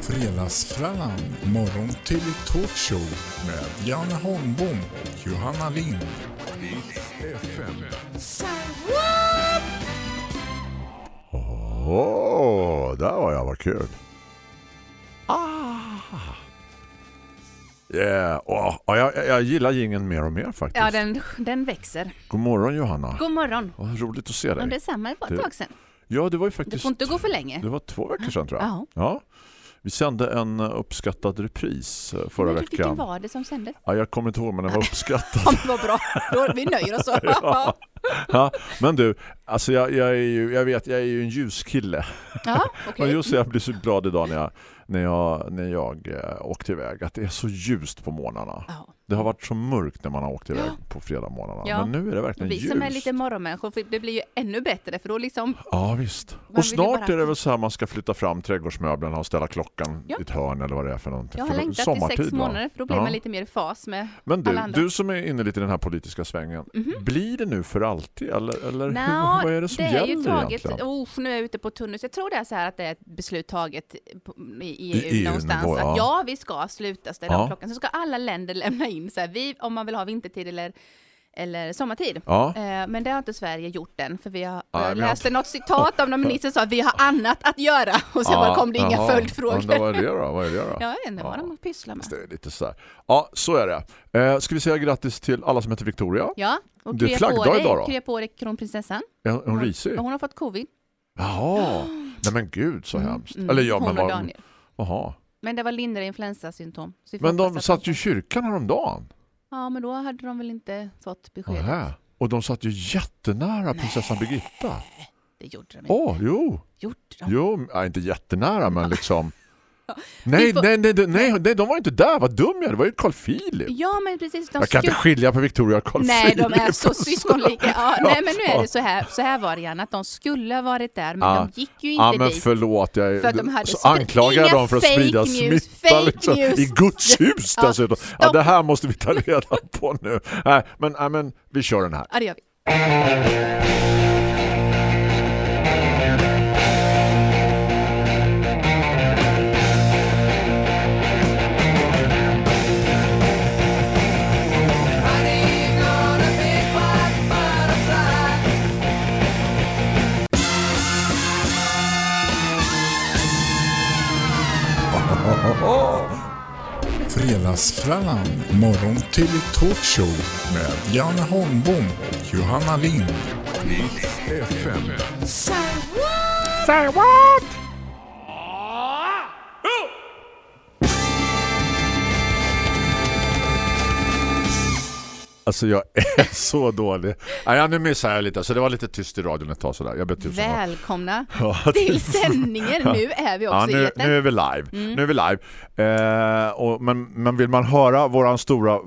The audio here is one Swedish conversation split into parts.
Fredagsfrallan, morgon till talkshow med Janne Holmbom och Johanna Lind. FM. Åh, där var jag, vad kul. Ah. Yeah. Ja, jag, jag gillar gingen mer och mer faktiskt. Ja, den, den växer. God morgon Johanna. God morgon. Vad roligt att se dig. detsamma, det var ett tag sedan. Ja, det var ju Det faktiskt får inte gå för länge. det var två veckor sedan tror jag. Ja. Ja. Vi sände en eh, uppskattad repris eh, förra Men Vilken veckan. var det som sändes? Ja, jag kommer inte ihåg men den var uppskattad. Om det var bra, då vi nöjer oss ja. ja, men du, alltså jag, jag är ju, jag vet, jag är ju en ljuskille. Ja, Och okej. just jag blir så glad idag när jag, när jag, när jag eh, åkte iväg att det är så ljust på morgnarna. Ja. Det har varit så mörkt när man har åkt iväg Ja. på fredag morgnarna. Ja. Men nu är det verkligen Vi ljust. som är lite morgonmänniskor, för det blir ju ännu bättre för då liksom, Ja, visst. Man Och snart bara- är det väl så här man ska flytta fram trädgårdsmöblerna och ställa klockan Ja. i ett hörn eller vad det är för någonting. jag har längtat sommartid, sex va? månader för då blir Ja. man lite mer i fas med Men du, alla andra. du som är inne lite i den här politiska svängen, Mhm. blir det nu för alltid? Eller, eller Nå, hur, vad är det som det är gäller ju taget, oh, nu är jag ute på tunnus. Jag tror det är så här att det är ett beslut taget i, i, I EU någonstans nivå, ja. att ja, vi ska sluta ställa Ja. klockan. Så ska alla länder lämna in så här, vi, om man vill ha vintertid eller, eller sommartid. Ja, Eh, Men det har inte Sverige gjort än, för vi har, Nej, jag vi har läste något citat av någon minister som sa att vi har annat att göra och sen bara kom det inga jaha. följdfrågor. Men vad är det då? Vad är det då? Ja, jag vet inte vad Ja. de pysslar med. Det är lite så här. Ja, så är det. Eh, ska vi säga grattis till alla som heter Victoria? Ja, och Det är krya på dig, idag då? krya på dig kronprinsessan. Är hon- hon risig? Hon har fått covid. Jaha. Nej men gud så hemskt. Mm, Eller ja, hon men och vad... Daniel. Jaha. Men det var lindriga influensasymptom. Men de satt ju i kyrkan häromdagen. Ja, men då hade de väl inte fått beskedet. Nähä. Och de satt ju jättenära prinsessan Birgitta. Det gjorde de inte. Åh, jo. Gjorde de? Jo, ja, inte jättenära men liksom... Nej, får- nej, nej, nej, nej, de var inte där. Vad dum jag. Det var ju Carl Philip. Ja, men precis. De Jag kan inte skilja på Victoria och Carl Nej, Philip. de är så syskonlika. Ja, Ja, nej, men nu är ja. det så här. Så här var det gärna, att de skulle ha varit där, men Ja. de gick ju inte Ja, men dit. förlåt. Jag, För de hade så anklagar jag dem för att sprida news, smitta liksom, news. i Guds hus Ja, dessutom. Ja, stopp. det här måste vi ta reda på nu. Nej, men, nej, men vi kör den här. Ja, det gör vi. Fredagsfrallan, morgon till talkshow med Janne Holmbom och Johanna Lind. FM. Alltså jag är så dålig. Nej, nu missar jag lite. Så det var lite tyst i radion ett tag sådär. Jag ber. Välkomna Ja, till sändningen. Nu är vi också Ja, nu, nu är vi live. Nu är vi live. Eh, och, men, men vill man höra våran stora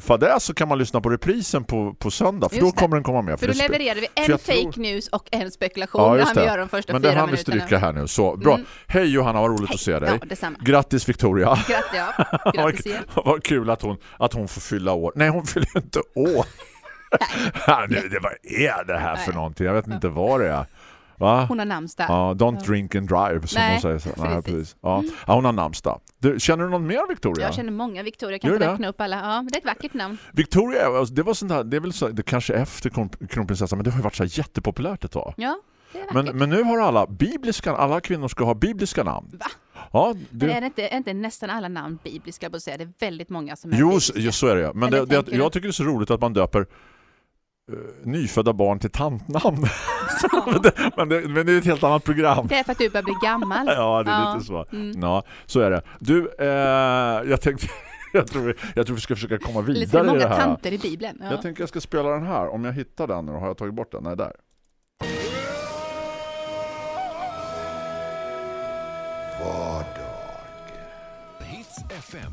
fadäs så kan man lyssna på reprisen på, på söndag. För Just då det. kommer den komma med. För då det spe- levererar vi för en fake tror- news och en spekulation. Ja, just det. gör de första Men det hann vi stryka här nu. Så, bra. Mm. Hej Johanna, vad roligt att se dig. Ja, detsamma. Grattis Victoria. Grattis, ja. Grattis. Vad kul att hon, att hon får fylla år. Nej, hon fyller inte år. Ja, nu, det, vad är det här för Nej. någonting? Jag vet inte vad det är. Va? Hon har namnsdag. Ja, don't drink and drive som Nej, hon säger. Så. Nej, precis. Ja. ja, hon har namnsdag. Du, känner du någon mer Victoria? Jag känner många Victoria, jag kan inte räkna upp alla. Ja, det är ett vackert namn. Victoria, alltså, det var sånt här, det är väl så, det kanske efter kron- kronprinsessan, men det har ju varit så jättepopulärt ett tag. Ja, det är vackert. Men, men nu har alla bibliska, alla kvinnor ska ha bibliska namn. Va? Ja, Men det, är det inte, är inte nästan alla namn bibliska på att säga? Det är väldigt många som är jo, bibliska. så, är det. Men det, det, jag tycker det är så roligt att man döper nyfödda barn till tantnamn. men, det, men, det, men det är ett helt annat program. Det är för att du börjar bli gammal. Ja, det är Ja. lite så. Mm. Ja, så är det. Du, eh, jag tänkte jag tror, vi, jag tror vi ska försöka komma Lite vidare i många det här. tanter i Bibeln. Ja. Jag tänker jag ska spela den här. Om jag hittar den nu, har jag tagit bort den? Nej, där. Hits FM.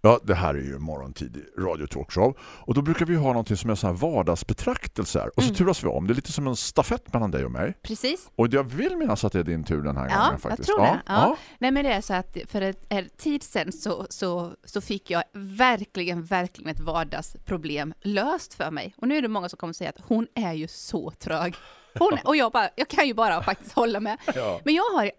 Ja, det här är ju morgontidig radiotalkshow. Och då brukar vi ha någonting som är så här vardagsbetraktelser. Och så Mm. turas vi om. Det är lite som en stafett mellan dig och mig. Precis. Och jag vill minnas att det är din tur den här Ja, gången jag faktiskt. tror det. Ja. Nej, men det är så att för ett, en tid sedan så, så, så fick jag verkligen, verkligen ett vardagsproblem löst för mig. Och nu är det många som kommer säga att hon är ju så trög. Hon, och jag, bara, jag kan ju bara faktiskt hålla med. Ja. Men jag har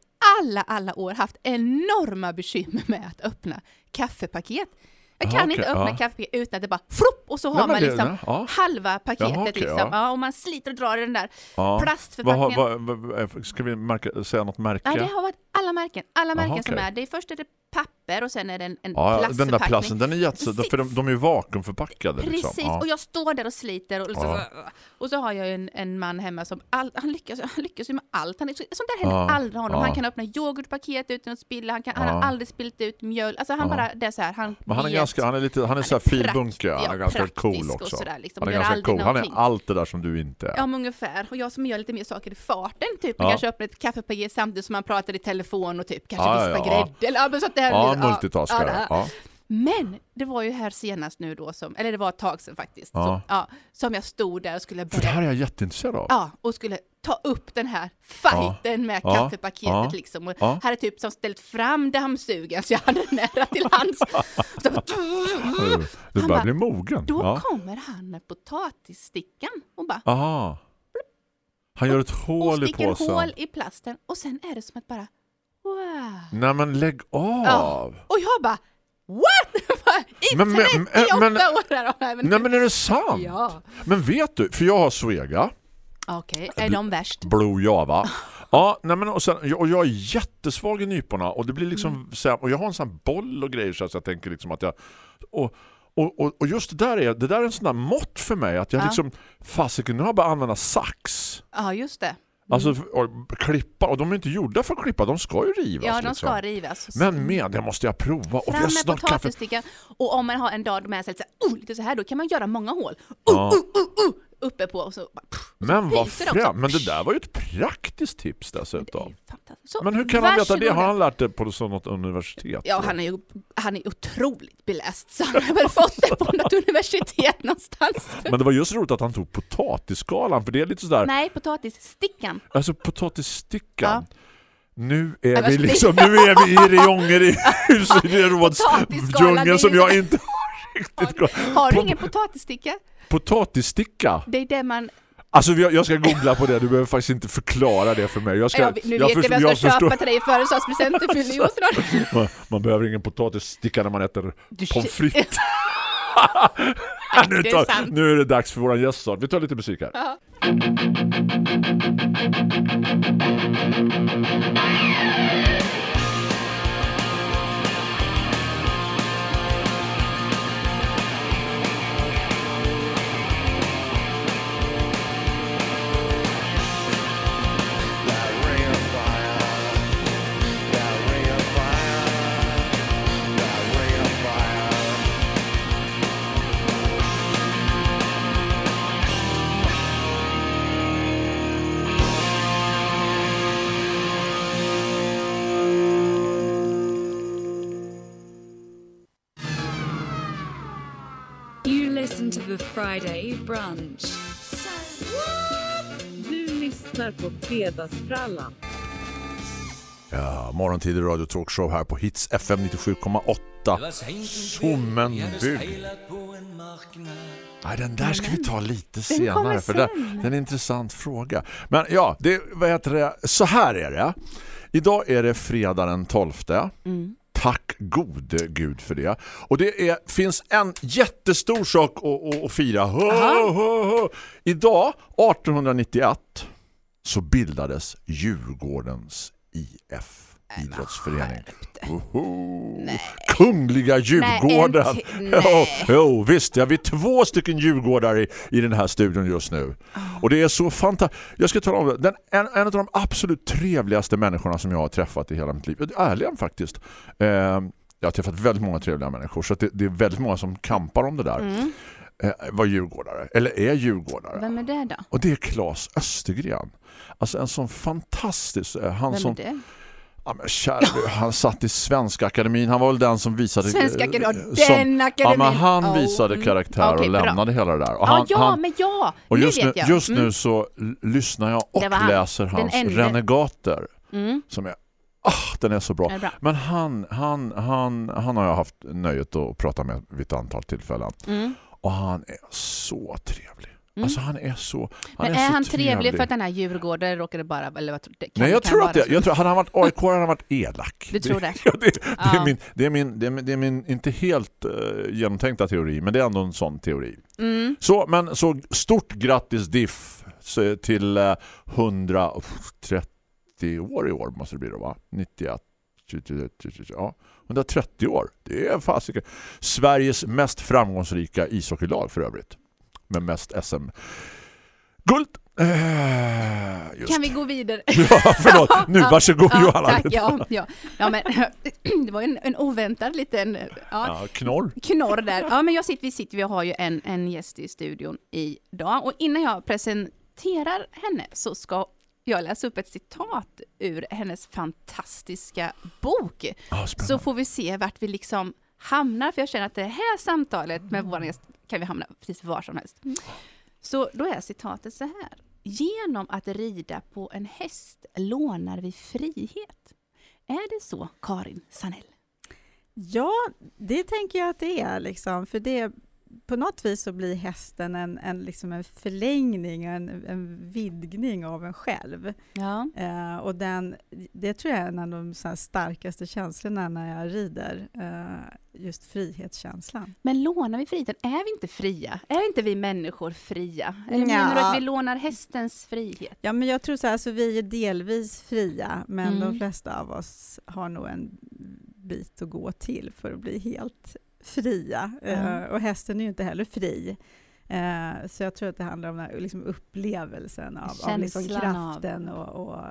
alla, alla år haft enorma bekymmer med att öppna kaffepaket. Jag Aha, kan inte okej, öppna ja. kaffepaket utan att det bara flopp och så har Nej, men man det- liksom nej, ja. halva paketet Jaha, okej, liksom. ja. Ja. och man sliter och drar i den där Ja. Plastförpackningen. vad, vad, vad, ska vi märka, säga något märke? Nej, det har varit alla märken. Alla märken som okej. är. Det är först är det papper och sen är det en, en Ja, plastförpackning. den där plasten, den är jätte, Precis. för de, de är ju vakuumförpackade. Precis, Liksom. Ja. och jag står där och sliter och, liksom, Ja. och så har jag en, en man hemma som all, han, lyckas, han lyckas ju med allt. Han är, så- sånt där händer Ja. aldrig honom. Han kan öppna yoghurtpaket utan att spilla, han, kan, han har aldrig spillt ut mjöl. Alltså han bara, det är så här, han Men han är vet. ganska, han är lite, han är så här Han är filbunke, han är ganska cool också. sådär, liksom. Han är ganska cool, han är allt det där som du inte är. Ja, men ungefär. Och jag som gör lite mer saker i farten, typ. Ja. kanske öppnar ett kaffepaket samtidigt som man pratar i telefon och typ kanske vispar grädde. Eller, så det här Ja, blir- multitaskare. här. Ja. Men det var ju här senast nu då, som, eller det var ett tag sedan faktiskt, Ja. Ja, som jag stod där och skulle För det här börja, är jag jätteintresserad av. ja, och skulle ta upp den här fighten med Ja. kaffepaketet Ja. liksom. Och Ja. hade typ som ställt fram dammsugaren så jag hade nära till hands. Och så Du börjar bli mogen. då Ja. kommer han med potatisstickan och bara Aha. Han gör ett och hål i sticker påsen. hål i plasten och sen är det som att bara. Nej men lägg av. Ja. Och jag bara what? I Men- men- 38 men- år! här. Men, Nej men är det sant? Ja. Men vet du, för jag har Svega, Okej, är de värst? Blue Java. Ja, nej men och, sen, och jag är jättesvag i nyporna och det blir liksom Mm. så här, och jag har en sån här boll och grejer så att jag tänker liksom att jag och och, och, och just det där är det där är en sån där mått för mig att jag Ja. liksom fasiken nu har jag bara använda sax. Ja, just det. Alltså och, klippa och de är inte gjorda för att klippa, de ska ju rivas Ja, de liksom. ska rivas. Men med det måste jag prova och Fram med potatisstickan. Och om man har en dag med sig lite så här, då kan man göra många hål. Uh, Ja. uh, uh, uh, uppe på och så bara, pff, Men vad främt, men det där var ju ett praktiskt tips dessutom. Så, Men hur kan han veta det? Har han lärt det på något universitet? Ja, han är ju han är otroligt beläst, så han har väl fått det på något universitet någonstans. Men det var just roligt att han tog potatisskalan för det är lite sådär, Nej, potatisstickan. alltså potatisstickan. Nu är vi liksom, nu är vi i rejonger i det är husdjungeln som jag inte riktigt koll- Har du ingen potatissticka? Potatissticka? Det är det man... Alltså jag jag ska googla på det, du behöver faktiskt inte förklara det för mig. Jag ska, Ja, nu vet jag vad jag ska förstår- köpa till dig i födelsedagspresent. Ju snart. man, man behöver ingen potatissticka när man äter Du- pommes frites. nu, tar, nu är det dags för våran gäststart. Vi tar lite musik här. Ja. Friday brunch. Du lyssnar på Fredagsfrallan. Ja, morgontid i Radio Talkshow här på Hits FM 97,8. Sommenbygg. Nej, den där ska vi ta lite senare för det, det är en intressant fråga. Men ja, det, vad heter det? så här är det. Idag är det fredag den 12. Mm. Tack gode Gud för det. Och det är, finns en jättestor sak att, att, fira. Hö. Idag, 1891, så bildades Djurgårdens IF idrottsförening. Oho. Kungliga Djurgården. Nej, Jo, jo, visst. Ja, vi är två stycken djurgårdare i, i den här studion just nu. Och det är så fantastiskt. Jag ska tala om. Den, en, en av de absolut trevligaste människorna som jag har träffat i hela mitt liv. Ärligen faktiskt. Eh, jag har träffat väldigt många trevliga människor så att det, det är väldigt många som kampar om det där. Mm. Eh, var djurgårdare. Eller är djurgårdare. Vem är det då? Och det är Claes Östergren. Alltså en sån fantastisk... eh, Han Vem som, är det? Ja, men kära, du, han satt i Svenska akademin. Han var väl den som visade... Svenska eh, akademin, som- den Ja, akademin. men han Oh, visade mm. karaktär Okej, och bra. lämnade hela det där. Och Ja, han, ja, han, men ja! och just, nu, vet jag. just Mm. nu så lyssnar jag och läser hans. Renegater. Mm. Som är... Ah, den är så bra. Är bra? Men han, han, han, han har jag haft nöjet att prata med vid ett antal tillfällen. Mm. Och han är så trevlig. Mm. Alltså han är så han Men är, är han trevlig för att den här Djurgården råkade bara... Eller vad, kan, Nej, jag tror att det, jag tror, hade han varit AIK hade han varit elak. Du tror det? Ja, det, det, är min, det, är min, det, är min, det är min inte helt uh, genomtänkta teori, men det är ändå en sån teori. Mm. Så, men så stort grattis Diff till eh, 130 år i år måste det bli då va? 91 ja, 130 år. Det är fasiken. Sveriges mest framgångsrika ishockeylag för övrigt. Med mest SM guld. Eh, just. Kan vi gå vidare? Ja, förlåt. Nu, varsågod ja, Johanna. Tack, ja, ja. ja, men det var en, en oväntad liten ja, Ja, knorr. knorr där. Ja, men jag sitter, vi sitter, vi har ju en, en gäst i studion idag och innan jag presenterar henne så ska jag läsa upp ett citat ur hennes fantastiska bok. Ja, Så får vi se vart vi liksom hamnar, för jag känner att det här samtalet med vår gäst kan vi hamna precis var som helst. Så då är citatet så här. Genom att rida på en häst lånar vi frihet. Är det så, Karin Sanell? Ja, det tänker jag att det är. Liksom, för det, på något vis så blir hästen en, en, liksom en förlängning, en, en vidgning av en själv. Ja. Eh, och den, det tror jag är en av de så starkaste känslorna när jag rider. Eh, just frihetskänslan. Men lånar vi friheten? Är vi inte fria? Är inte vi människor fria? Eller menar du att vi lånar hästens frihet? Ja, men jag tror så här, alltså, vi är delvis fria, men Mm. de flesta av oss har nog en bit att gå till för att bli helt fria. Eh, och hästen är ju inte heller fri. Eh, så jag tror att det handlar om liksom, upplevelsen av, av liksom, Känslan av- kraften och, och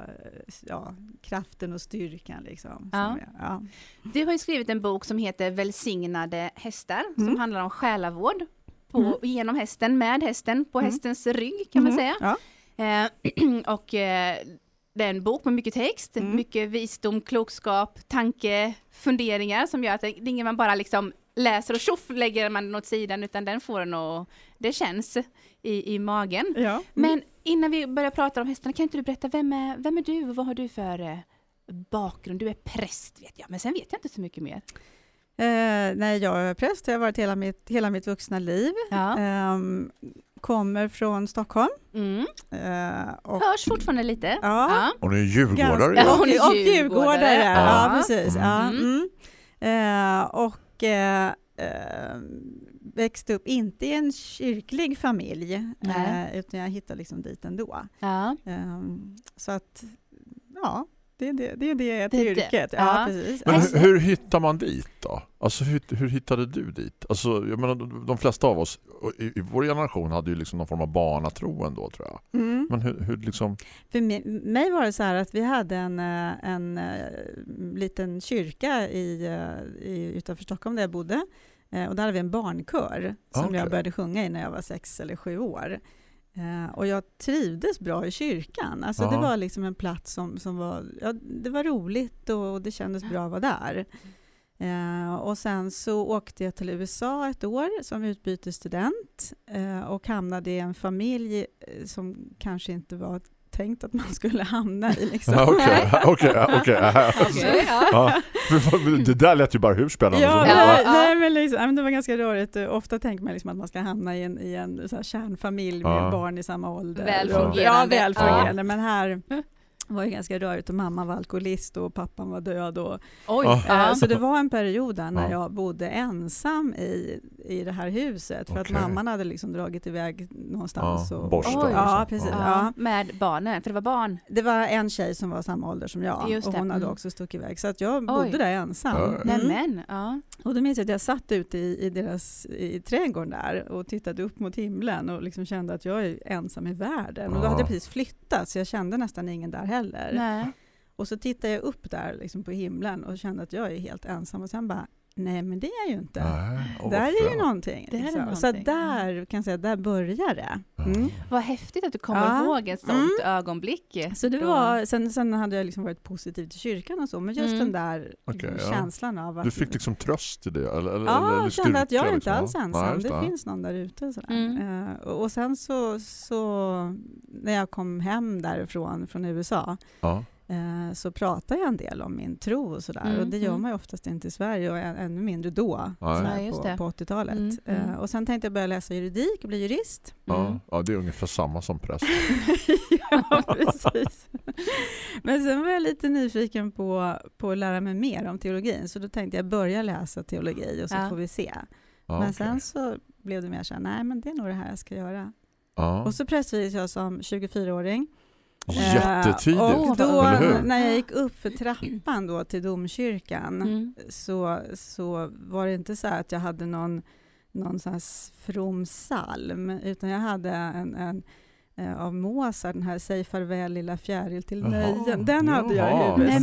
ja, kraften och styrkan. Liksom, Ja. som är, ja. Du har ju skrivit en bok som heter Välsignade hästar, som Mm. handlar om själavård på, Mm. genom hästen, med hästen, på Mm. hästens rygg kan man Mhm. säga. Ja. Eh, och eh, det är en bok med mycket text, Mm. mycket visdom, klokskap, tanke, funderingar som gör att det det är inget man bara liksom läser och tjoff lägger man den åt sidan utan den får en och det känns i, i magen. Ja. Mm. Men innan vi börjar prata om hästarna, kan inte du berätta, vem är, vem är du och vad har du för eh, bakgrund? Du är präst vet jag, men sen vet jag inte så mycket mer. Eh, nej, jag är präst, jag har varit hela mitt, hela mitt vuxna liv. Ja. Ehm, kommer från Stockholm. Mm. Eh, och, Hörs fortfarande lite. Ja. Och nu är djurgårdare. Ja, och, hon är och djurgårdare. Ja, precis. Ja, Mm. mm. Och eh, eh, växte upp, inte i en kyrklig familj, eh, utan jag hittade liksom dit ändå. Ja. Eh, så att, ja, det är det, det, är det till Det är det. yrket. Ja, precis. Men hur, hur hittar man dit då? Alltså hur, hur hittade du dit? Alltså, jag menar, de, flesta av oss i, i vår generation hade ju liksom någon form av barnatro ändå tror jag. Mm. Men hur, hur liksom... För mi- mig var det så här att vi hade en, eh, en eh, liten kyrka i, eh, i, utanför Stockholm där jag bodde. Och där hade vi en barnkör som Okej. jag började sjunga i när jag var sex eller sju år. Eh, Och jag trivdes bra i kyrkan. Alltså det var liksom en plats som, som var, ja, det var roligt och det kändes bra att vara där. Eh, och sen så åkte jag till USA ett år som utbytesstudent eh, och hamnade i en familj eh, som kanske inte var tänkt att man skulle hamna i. Liksom. Ja, Okej, okej, ja. Ja, Det där lät ju bara hur spännande Ja, som Ja, nej, ja. nej, men, liksom, det var ganska rörigt. Ofta tänker man liksom att man ska hamna i en, i en så här kärnfamilj med Ja. barn i samma ålder. Väl Och- fungerande. Ja, väl fungerande. Men här var det ganska rörigt och mamma var alkoholist och pappan var död. Och, Oj. Ja. Ja. Så det var en period där när Ja. jag bodde ensam i, i det här huset. För Okej. att mamman hade liksom dragit iväg någonstans. Ja, och, borsta Oj. Ja, liksom. precis. Ja. Ja. Med barnen, för det var barn. Det var en tjej som var samma ålder som jag Just och det, hon hade mm. också stuckit iväg. Så att jag Oj. bodde där ensam. Ja. Mm. Nämen, ja. Och då minns jag att jag satt ute i, i deras i trädgården där och tittade upp mot himlen och liksom kände att jag är ensam i världen. Och då hade jag Ja. precis flyttat så jag kände nästan ingen där heller. Nej. Och så tittade jag upp där liksom på himlen och kände att jag är helt ensam och sen bara Nej men det är ju inte. Åh, där är ju någonting. Det är liksom. någonting. Så där kan jag säga, där börjar det. Mm. Vad häftigt att du kommer Ja. ihåg ett sånt ögonblick. Så det Då- var, sen, sen hade jag liksom varit positiv till kyrkan och så, men just Mm. den där Okej, liksom, ja. känslan av att Du fick liksom tröst i det? Eller, eller, Ja, eller jag kände att jag är inte liksom. alls Ja. ensam. Nej, det ja. finns någon där ute. Mm. Och och sen så, så, när jag kom hem därifrån, från USA, Ja. Eh, så pratar jag en del om min tro och sådär. Mm, och det gör mm. man ju oftast inte i Sverige och än, ännu mindre då, Ja, på, på 80-talet. Mm, mm. Eh, och sen tänkte jag börja läsa juridik och bli jurist. Ja, Mm. ja, det är ungefär samma som präst. ja, precis. Men sen var jag lite nyfiken på, på att lära mig mer om teologin, så då tänkte jag börja läsa teologi och så Ja. får vi se. Ja, men okej. sen så blev det mer så här, nej men det är nog det här jag ska göra. ja. Och så prästvigdes jag som 24-åring. Jättetidigt, Eh, och då, eller hur? när jag gick upp för trappan då till domkyrkan Mm. så, så var det inte så här att jag hade någon, någon sån här from psalm, utan jag hade en, en eh, av Mozart, den här Säg farväl lilla fjäril till nöjen. Den hade jag i huvudet.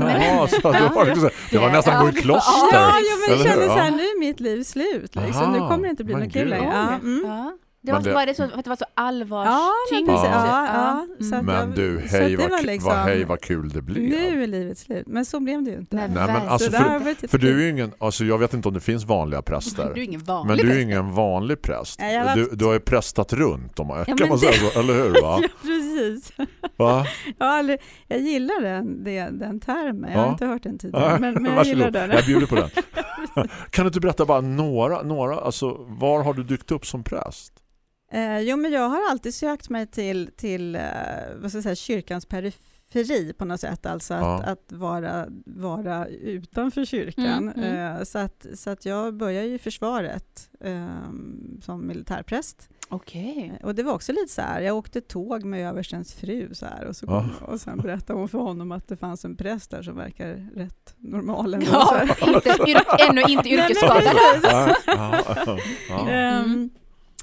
Så det var, liksom- det var nästan gå i kloster. Ja, ja, men jag kände så här, nu är mitt liv slut. Liksom. Nu kommer det inte bli något kul längre. Ja, mm. Ja. Det Men var, det- var det så att det var så Ja, allvarstyngt? precis. Ja. Ja, ja, så att Men jag- du, så att hej det vad, var liksom- vad, hej vad kul det blev. Nu är livet slut. Men så blev det ju inte. Nej, Nej, men alltså, för- För du är ju ingen, alltså jag vet inte om det finns vanliga Du är präster. ingen vanlig Men du är ingen vanlig präst. Nej, har Du, du har ju prästat runt, om man, Ja, kan man det- säga så, eller hur? Va? Ja, precis. Va? Aldrig, jag gillar den, det, den termen. Jag har Ja. inte hört den tidigare. Men, men jag gillar den. Jag bjuder på den. kan du inte berätta bara några, några alltså var har du dykt upp som präst? Eh, jo, men jag har alltid sökt mig till, till eh, vad ska jag säga, kyrkans periferi på något sätt. Alltså att, Ja. att vara, vara utanför kyrkan. Mm, mm. Eh, så, att, så att jag började ju i försvaret eh, som militärpräst. Okej. Och det var också lite så här, jag åkte tåg med överstens fru så här, och, så kom, och sen berättade hon för honom att det fanns en präst där som verkar rätt normal. ändå, så Ja, här. inte, ännu inte yrkesskadad. Ehm,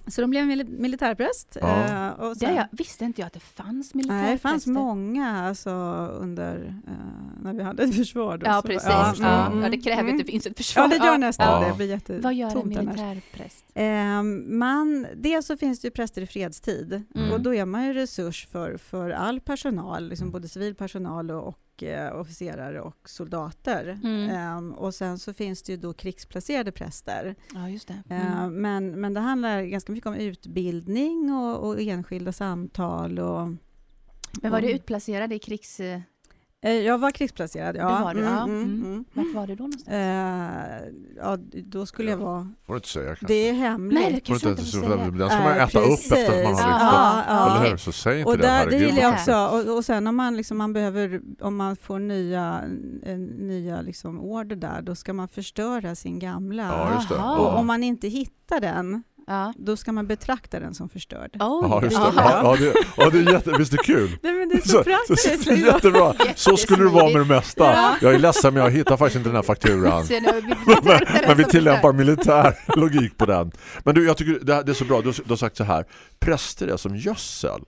Så de blev mil- militärpräst. Ja. eh, och Det sen, jag visste inte jag att det fanns militärpräster. nej, det fanns många alltså, under eh, när vi hade ett försvar. Då, Ja, precis. Ja, Ja, mm. ja, det kräver Mm. att det finns ett försvar. Ja, det gör nästan Ja. det. Det blir jättetomt Vad gör en militärpräst? Ehm, man, dels så finns det ju präster i fredstid Mm. och då är man ju resurs för, för all personal, liksom både civil personal och, och eh, officerare och soldater. Mm. Ehm, och sen så finns det ju då krigsplacerade präster. Ja, just det. Ehm, Mm. men, men det handlar ganska mycket om utbildning och, och enskilda samtal. Och, Men var du och- utplacerad i krigs... Eh, jag var krigsplacerad, ja. Det var du, ja. Mm, Mm. mm, Vart var du då någonstans? Eh, ja, då skulle jag vara... Får du inte säga kanske. Det är hemligt. Nej, det Får kanske du jag inte inte, får så- säga. den ska man äta upp efter att man har precis. Ja, hur? Så säg inte Och det, där, det gillar jag också. Och, och sen om man, liksom, man behöver, om man får nya, eh, nya liksom order där, då ska man förstöra sin gamla. Ja. Och om man inte hittar den, Ja. då ska man betrakta den som förstörd. Oj. Ja, just det. Ja, ja, det, ja, det är jätte, visst är det kul? Nej, men det är så, Så, praktiskt. så, jättebra. Så skulle det vara med det mesta. Ja. Jag är ledsen men jag hittar faktiskt inte den här fakturan. Men, det men vi tillämpar militär logik på den. Men du, jag tycker det, här, det är så bra. Du, du har sagt så här. Präster är som gödsel.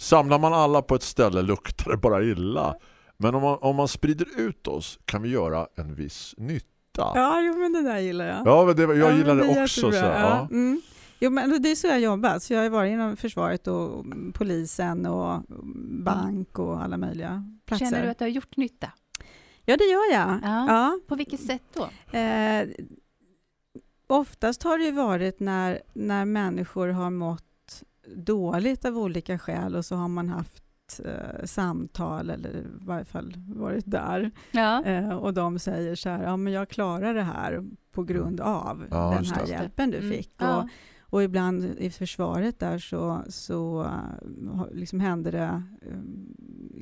Samlar man alla på ett ställe luktar det bara illa. Men om man, om man sprider ut oss kan vi göra en viss nytta. Ja, jo, men det där gillar jag. Ja, men det, jag Ja, gillar men det, är också. Så, ja. ja. Mm. Jo, men det är så jag jobbat. Så jag har varit inom försvaret och polisen och bank och alla möjliga platser. Känner du att du har gjort nytta? Ja, det gör jag. Ja. Ja. På vilket sätt då? Eh, oftast har det ju varit när, när människor har mått dåligt av olika skäl och så har man haft eh, samtal eller i varje fall varit där Ja. eh, och de säger så här, ja men jag klarar det här på grund av Ja, den här hjälpen du Mm. fick. Ja. Och, och ibland i försvaret där så, så eh, liksom hände det eh,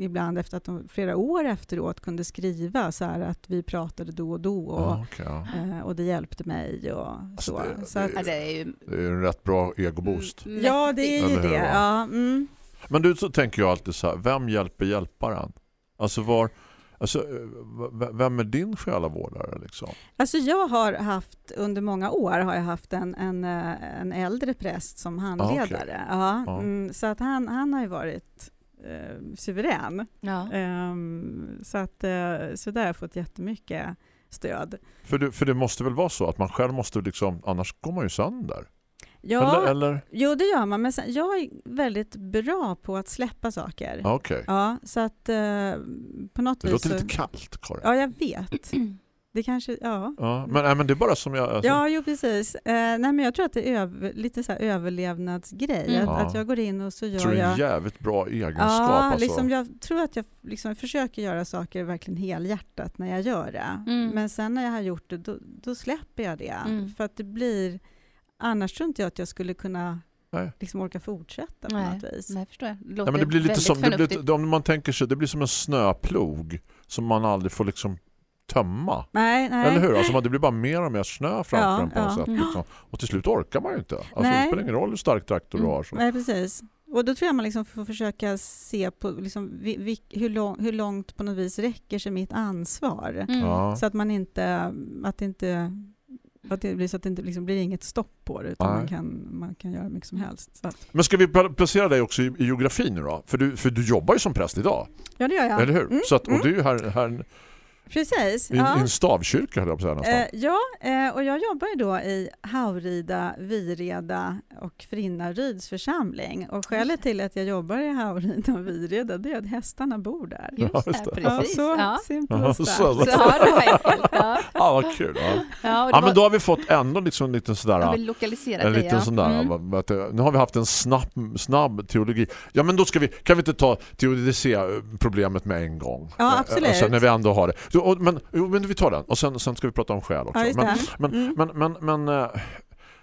ibland efter att de flera år efteråt kunde skriva så här att vi pratade då och då och, Ja, ja. eh, och det hjälpte mig och Alltså, så. det- så att, Ja, det är ju... Det är en rätt bra egoboost. Mm, ja, det är ju det. Ja, mm. Men du så tänker jag alltid så här, vem hjälper hjälparen? Alltså var alltså eh, vem är din själavårdare liksom? Alltså jag har haft, under många år har jag haft en, en, eh, en äldre präst som handledare. Ja, Ja. Mm, så att han, han har ju varit eh, suverän. Ja. Ehm, så, att, eh, så där har jag fått jättemycket stöd. För det, för det måste väl vara så att man själv måste liksom, annars går man ju sönder. Ja, Eller, eller? Jo, det gör man. Men sen, jag är väldigt bra på att släppa saker. Ja, Okej. Ja, så att eh, på något Det vis... låter så, lite kallt, Karin. Ja, jag vet. Det kanske, ja. Ja, men, nej, men det är bara som jag... Alltså, Ja, jo precis. Eh, nej, men jag tror att det är över, lite så här överlevnadsgrej. Mm. Att, Ja. att jag går in och så jag gör tror det är en jag... jävligt bra egenskap. Ja, alltså. liksom jag tror att jag liksom försöker göra saker verkligen helhjärtat när jag gör det. Mm. Men sen när jag har gjort det, då, då släpper jag det. Mm. För att det blir... Annars tror inte jag att jag skulle kunna Nej. liksom orka fortsätta på Nej. något vis. Nej, förstår jag. Låter men det blir lite som, det blir, om man tänker sig, det blir som en snöplog som man aldrig får liksom tömma. Nej, nej. Eller hur? Alltså, det blir bara mer och mer snö framför Ja, en på ja. sätt. Liksom. Och till slut orkar man ju inte. Alltså, det Nej. spelar ingen roll hur stark traktor du Mm. har. Så. Nej, precis. Och då tror jag man liksom får försöka se på liksom, vi, vi, hur, lång, hur långt på något vis räcker sig mitt ansvar. Mm. Ja. Så att man inte, att inte att det blir så att det inte liksom blir inget stopp på det utan Nej. man kan, man kan göra mycket som helst. Men ska vi pla- placera dig också i, i geografi nu då? För du, för du jobbar ju som präst idag, ja, det gör jag. eller hur? Mm, Så att, och mm. det är här, här Precis. i, ja. en stavkyrka höll jag på att säga nästan. Eh, ja, eh, och jag jobbar ju då i Haurida, Vireda och Frinnaryds församling. Och skälet till att jag jobbar i Haurida och Vireda det är att hästarna bor där. Just Ja, det, det. precis. så Ja. simpelt Ja, så- starkt. Så ja, det enkelt. Ja. Ja, vad kul. Ja. Ja, det ja, men då har vi fått ändå liksom en liten sådär... har lokaliserat En det, liten ja. sån där, Mm. att, eh, nu har vi haft en snabb, snabb teologi. Ja men då ska vi, kan vi inte ta teodicea-problemet med en gång? Ja, Eh, absolut. Alltså, när vi ändå har det. Så, och, men, men vi tar den och sen, sen ska vi prata om själ också. Ja, men, det. men, Mm. men, men, men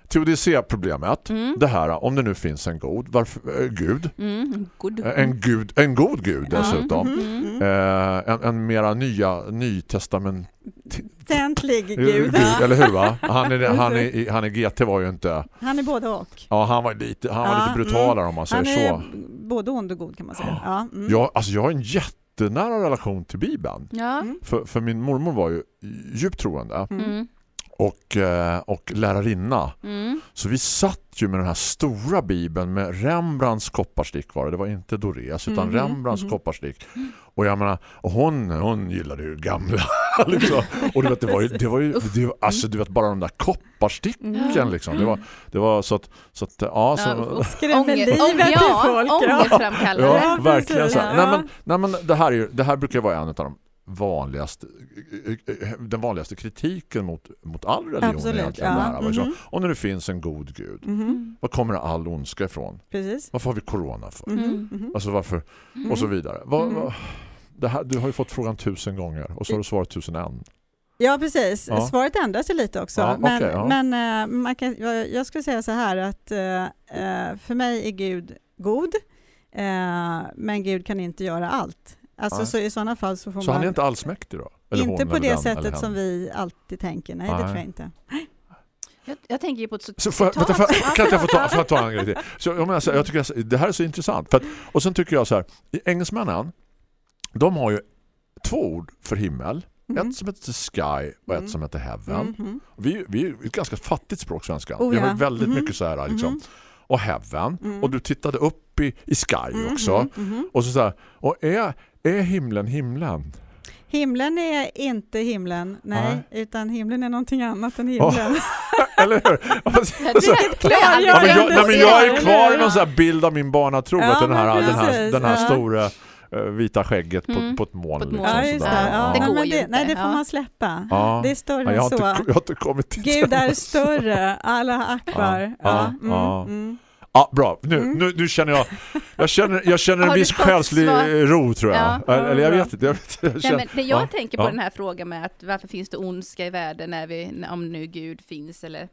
eh, teodicea-problemet, Mm. det här, om det nu finns en god, varför, eh, gud, Mm. God. Eh, en, gud en god gud dessutom. Mhm. Eh, en, en mera nya, nytestament Täntlig Gud, Gud. eller hur va? Han är, han, är, han är GT var ju inte Han är både och. ja, han var lite, han var Ja, lite brutalare om man säger Han är så. både ond och god kan man säga. Ja, mm. Jag, alltså jag har en jättenära relation till Bibeln. Ja. Mm. För, för min mormor var ju djupt troende Mm. Mm. och, eh, och lärarinna. Mm. Så vi satt ju med den här stora Bibeln med Rembrandts kopparstick var det. Det var inte Dorés utan Mhm, Rembrandts mhm. kopparstick. Och jag menar, och hon, hon gillade ju gamla. liksom. Och du vet, det var ju, det var ju det var, alltså du vet bara de där kopparsticken Mm. liksom. Det var, det var så att, så att ja, så, Ja, Skrämmer livet ja, folk. Ja. ångestframkallande. Ja, verkligen så. här. ja. Nej, men, nej, men det, här är ju, det här brukar vara en av de vanligaste den vanligaste kritiken mot, mot all religion Absolut, egentligen. ja. Va? Så, Mhm. Om det nu finns en god gud, Mhm. var kommer all ondska ifrån? Precis. Varför har vi corona för? Mhm, Mm. mhm. Alltså varför? Mm. Och så vidare. Vad, Mm. vad, det här, du har ju fått frågan tusen gånger och så har du svarat tusen en. Ja, precis. Ja. Svaret ändrar sig lite också. Ja, men okej, ja. men eh, man kan, jag, jag skulle säga så här att eh, eh, för mig är Gud god, men Gud kan inte göra allt. Alltså så i sådana fall så får Så man han är inte allsmäktig då? Eller inte hon, på eller det sättet som vi alltid tänker. Nej, det Nej. tror jag inte. Jag, jag tänker ju på ett så- Så citat. vänta, får, kan inte jag få ta, ta en grej till? Så, jag, menar, så, här, jag tycker att det här är så intressant. För att, och sen tycker jag så här, i engelsmännen, de har ju två ord för himmel. Mhm. Ett som heter sky och ett Mm. som heter heaven. Mhm. Vi, vi är ett ganska fattigt språk svenska. Oh, vi har ja. väldigt Mhm. mycket så här liksom. Och heaven. Mm. Och du tittade upp i, i sky Mhm, också. mhm. Och så, så här, och är, är himlen himlen? Himlen är inte himlen, nej, Nej. utan himlen är någonting annat än himlen. Eller hur? Alltså, Det är ett klargörande Ja, men jag, nej, men jag är kvar i någon sån här bild av min barnatro. Ja, den, här, den, här, den här ja. stora vita skägget på, Mm. på ett moln. På ett moln. liksom, Ja, just det. Ja, Det nej, går ju det, inte. Nej, det får man släppa. Ja. Det är större än så. inte, jag har inte kommit dit. Gud är större, alla akbar. Ja, Ja, ja, mm, ja. mm. Ja, bra. Nu, Mm. nu, nu känner jag jag känner, jag känner en viss själslig svar? eh, ro tror jag. Ja. Eller jag Ja, vet inte. Jag, vet, jag Nej, känner, men det jag ja, tänker på ja. den här frågan med att varför finns det ondska i världen när vi, om nu Gud finns eller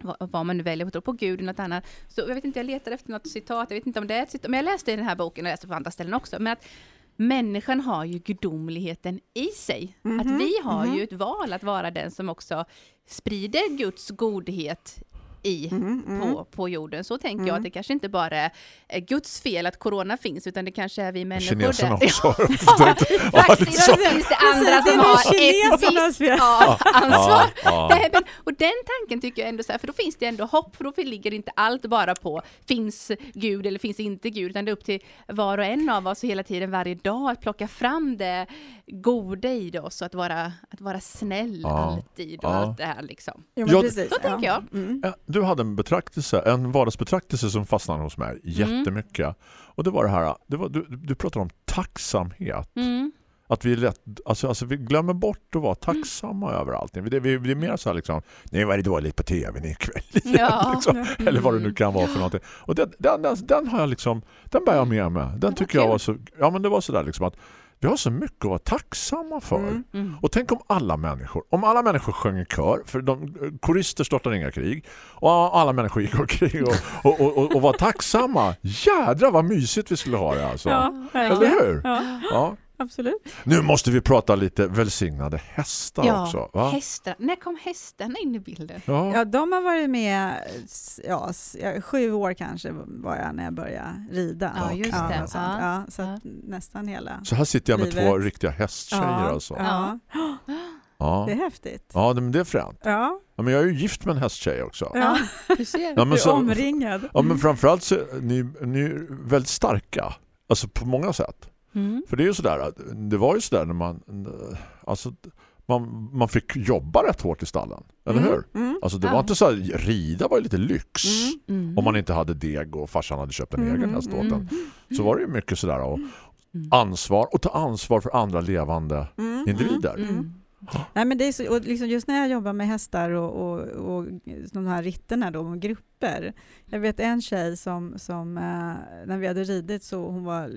vad, man nu väljer att tro på Gud eller något annat. Så jag vet inte, jag letar efter något citat, jag vet inte om det är ett citat, men jag läste i den här boken och läste på andra ställen också, men att människan har ju gudomligheten i sig. Mhm, Att vi har mhm. ju ett val att vara den som också sprider Guds godhet i Mm, mm. på, på jorden. Så tänker jag Mm. att det kanske inte bara är Guds fel att corona finns, utan det kanske är vi människor Kineserna där. också. Ja, Ja, faktiskt lite så. finns det andra Precis, det som har ett visst ja, ansvar. Ja, ja. Nej, men, och den tanken tycker jag ändå så här, för då finns det ändå hopp, för då ligger inte allt bara på finns Gud eller finns inte Gud, utan det är upp till var och en av oss hela tiden, varje dag, att plocka fram det goda i oss och att vara, att vara snäll Ja, alltid och ja. allt det här liksom. Jo, Jag- precis. Så tänker jag. Mm. Du hade en betraktelse, en vardagsbetraktelse som fastnade hos mig jättemycket. Och det var det här, det var, du, du pratade om tacksamhet. Mm. Att vi, lätt, alltså, alltså vi glömmer bort att vara tacksamma över allting. Det, vi, det är mer så här liksom, nej vad är det dåligt på tvn ikväll? Ja. liksom. Eller vad det nu kan vara för någonting. Och den, den, den, den har jag liksom, den bär jag med mig. Den tycker jag var så, ja men det var så där liksom att vi har så mycket att vara tacksamma för. Mm. Mm. Och tänk om alla människor, om alla människor sjöng i kör, för de, korister startar inga krig, och alla människor gick och, och, och, och, och var tacksamma. Jädra vad mysigt vi skulle ha det alltså. Ja, Eller hur? Ja, Ja. Absolut. Nu måste vi prata lite välsignade hästar Ja, också. Va? hästar. När kom hästarna in i bilden? Ja. Ja, de har varit med ja, ja, sju år kanske var jag när jag började rida. Ja, just ja, det. Ja. Ja, så nästan hela. Så här sitter jag med Livet. två riktiga hästtjejer alltså. ja, Ja. det är häftigt. Ja, men det är fränt. Ja, Ja, men jag är ju gift med en hästtjej också. ja. Du ser. Ja, du men, är så, omringad. ja, men framförallt så är ni, ni är väldigt starka. Alltså på många sätt. Mm. För det är ju sådär, att- det var ju sådär när man alltså man, man fick jobba rätt hårt i stallen. Eller Mm, hur? Mm. Alltså det Ja. var inte så här, rida var ju lite lyx. Mm. Mm. Om man inte hade deg och farsan hade köpt en Mm, egen häst åt Mm. en. Så var det ju mycket sådär och Mm. ansvar och ta ansvar för andra levande Mm. individer. Mm. Nej, men det är så, och liksom just när jag jobbar med hästar och, och, och de här ritterna då, med grupper. Jag vet en tjej som, som eh, när vi hade ridit så hon var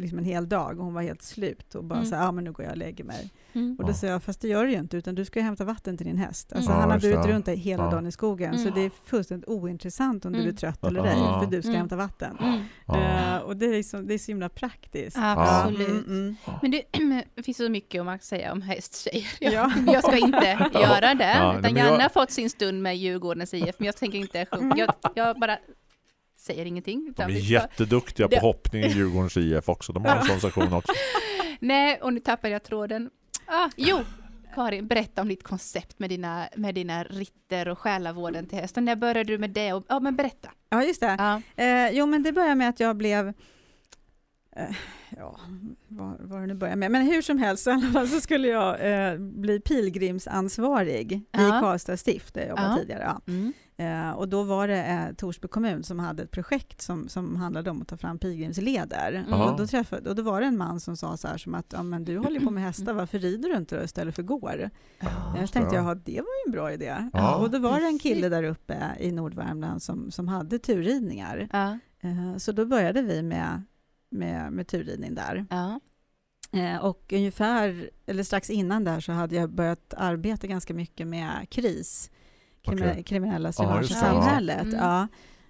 liksom en hel dag och hon var helt slut och bara Mm. så ja men nu går jag och lägger mig. Mm. Och då sa jag, fast det gör du ju inte utan du ska ju hämta vatten till din häst. Alltså Mm. han har burit runt dig hela dagen i skogen så Mm. det är fullständigt ointressant om du är Mm. trött eller ej för du ska Mm. hämta vatten. Mm. Eh, och det är, liksom, det är så himla praktiskt. Absolut. Mm, mm. Men det, det finns så mycket om man kan säga om hästtjejer. Jag, Ja. jag ska inte göra det. Ja, utan Janne jag- har fått sin stund med Djurgårdens IF, men jag tänker inte sjunga. Jag, jag bara säger ingenting. De är jätteduktiga på Det- hoppning i Djurgårdens IF också. De har en sån sektion också. Nej, och nu tappar jag tråden. Ah, jo, Karin, berätta om ditt koncept med dina, med dina ritter och själavården till hästen. När började du med det? Och, ja, men berätta. Ja, just det. Ja. Eh, jo, men det började med att jag blev... Eh, ja, vad, vad det nu började med. Men hur som helst, så, i skulle jag eh, bli pilgrimsansvarig i Ja. Karlstad stift, där jag jobbade Ja. tidigare. Ja. Mm. Eh, och då var det eh, Torsby kommun som hade ett projekt som, som handlade om att ta fram pilgrimsleder. Jaha. Och, då träffade, och då var det en man som sa så här som att ja, men du håller på med hästar, varför rider du inte då istället för går? Jag Just tänkte, jaha, det var ju en bra idé. Ja. Och då var det en kille där uppe i Nordvärmland som, som hade turridningar. Ja, Eh, Så då började vi med, med, med turridning där. ja. Eh, Och ungefär, eller strax innan där så hade jag börjat arbeta ganska mycket med KRIS, krimi- Okej. kriminellas Ja, revansch i just det, ja. samhället. Mm. Ja.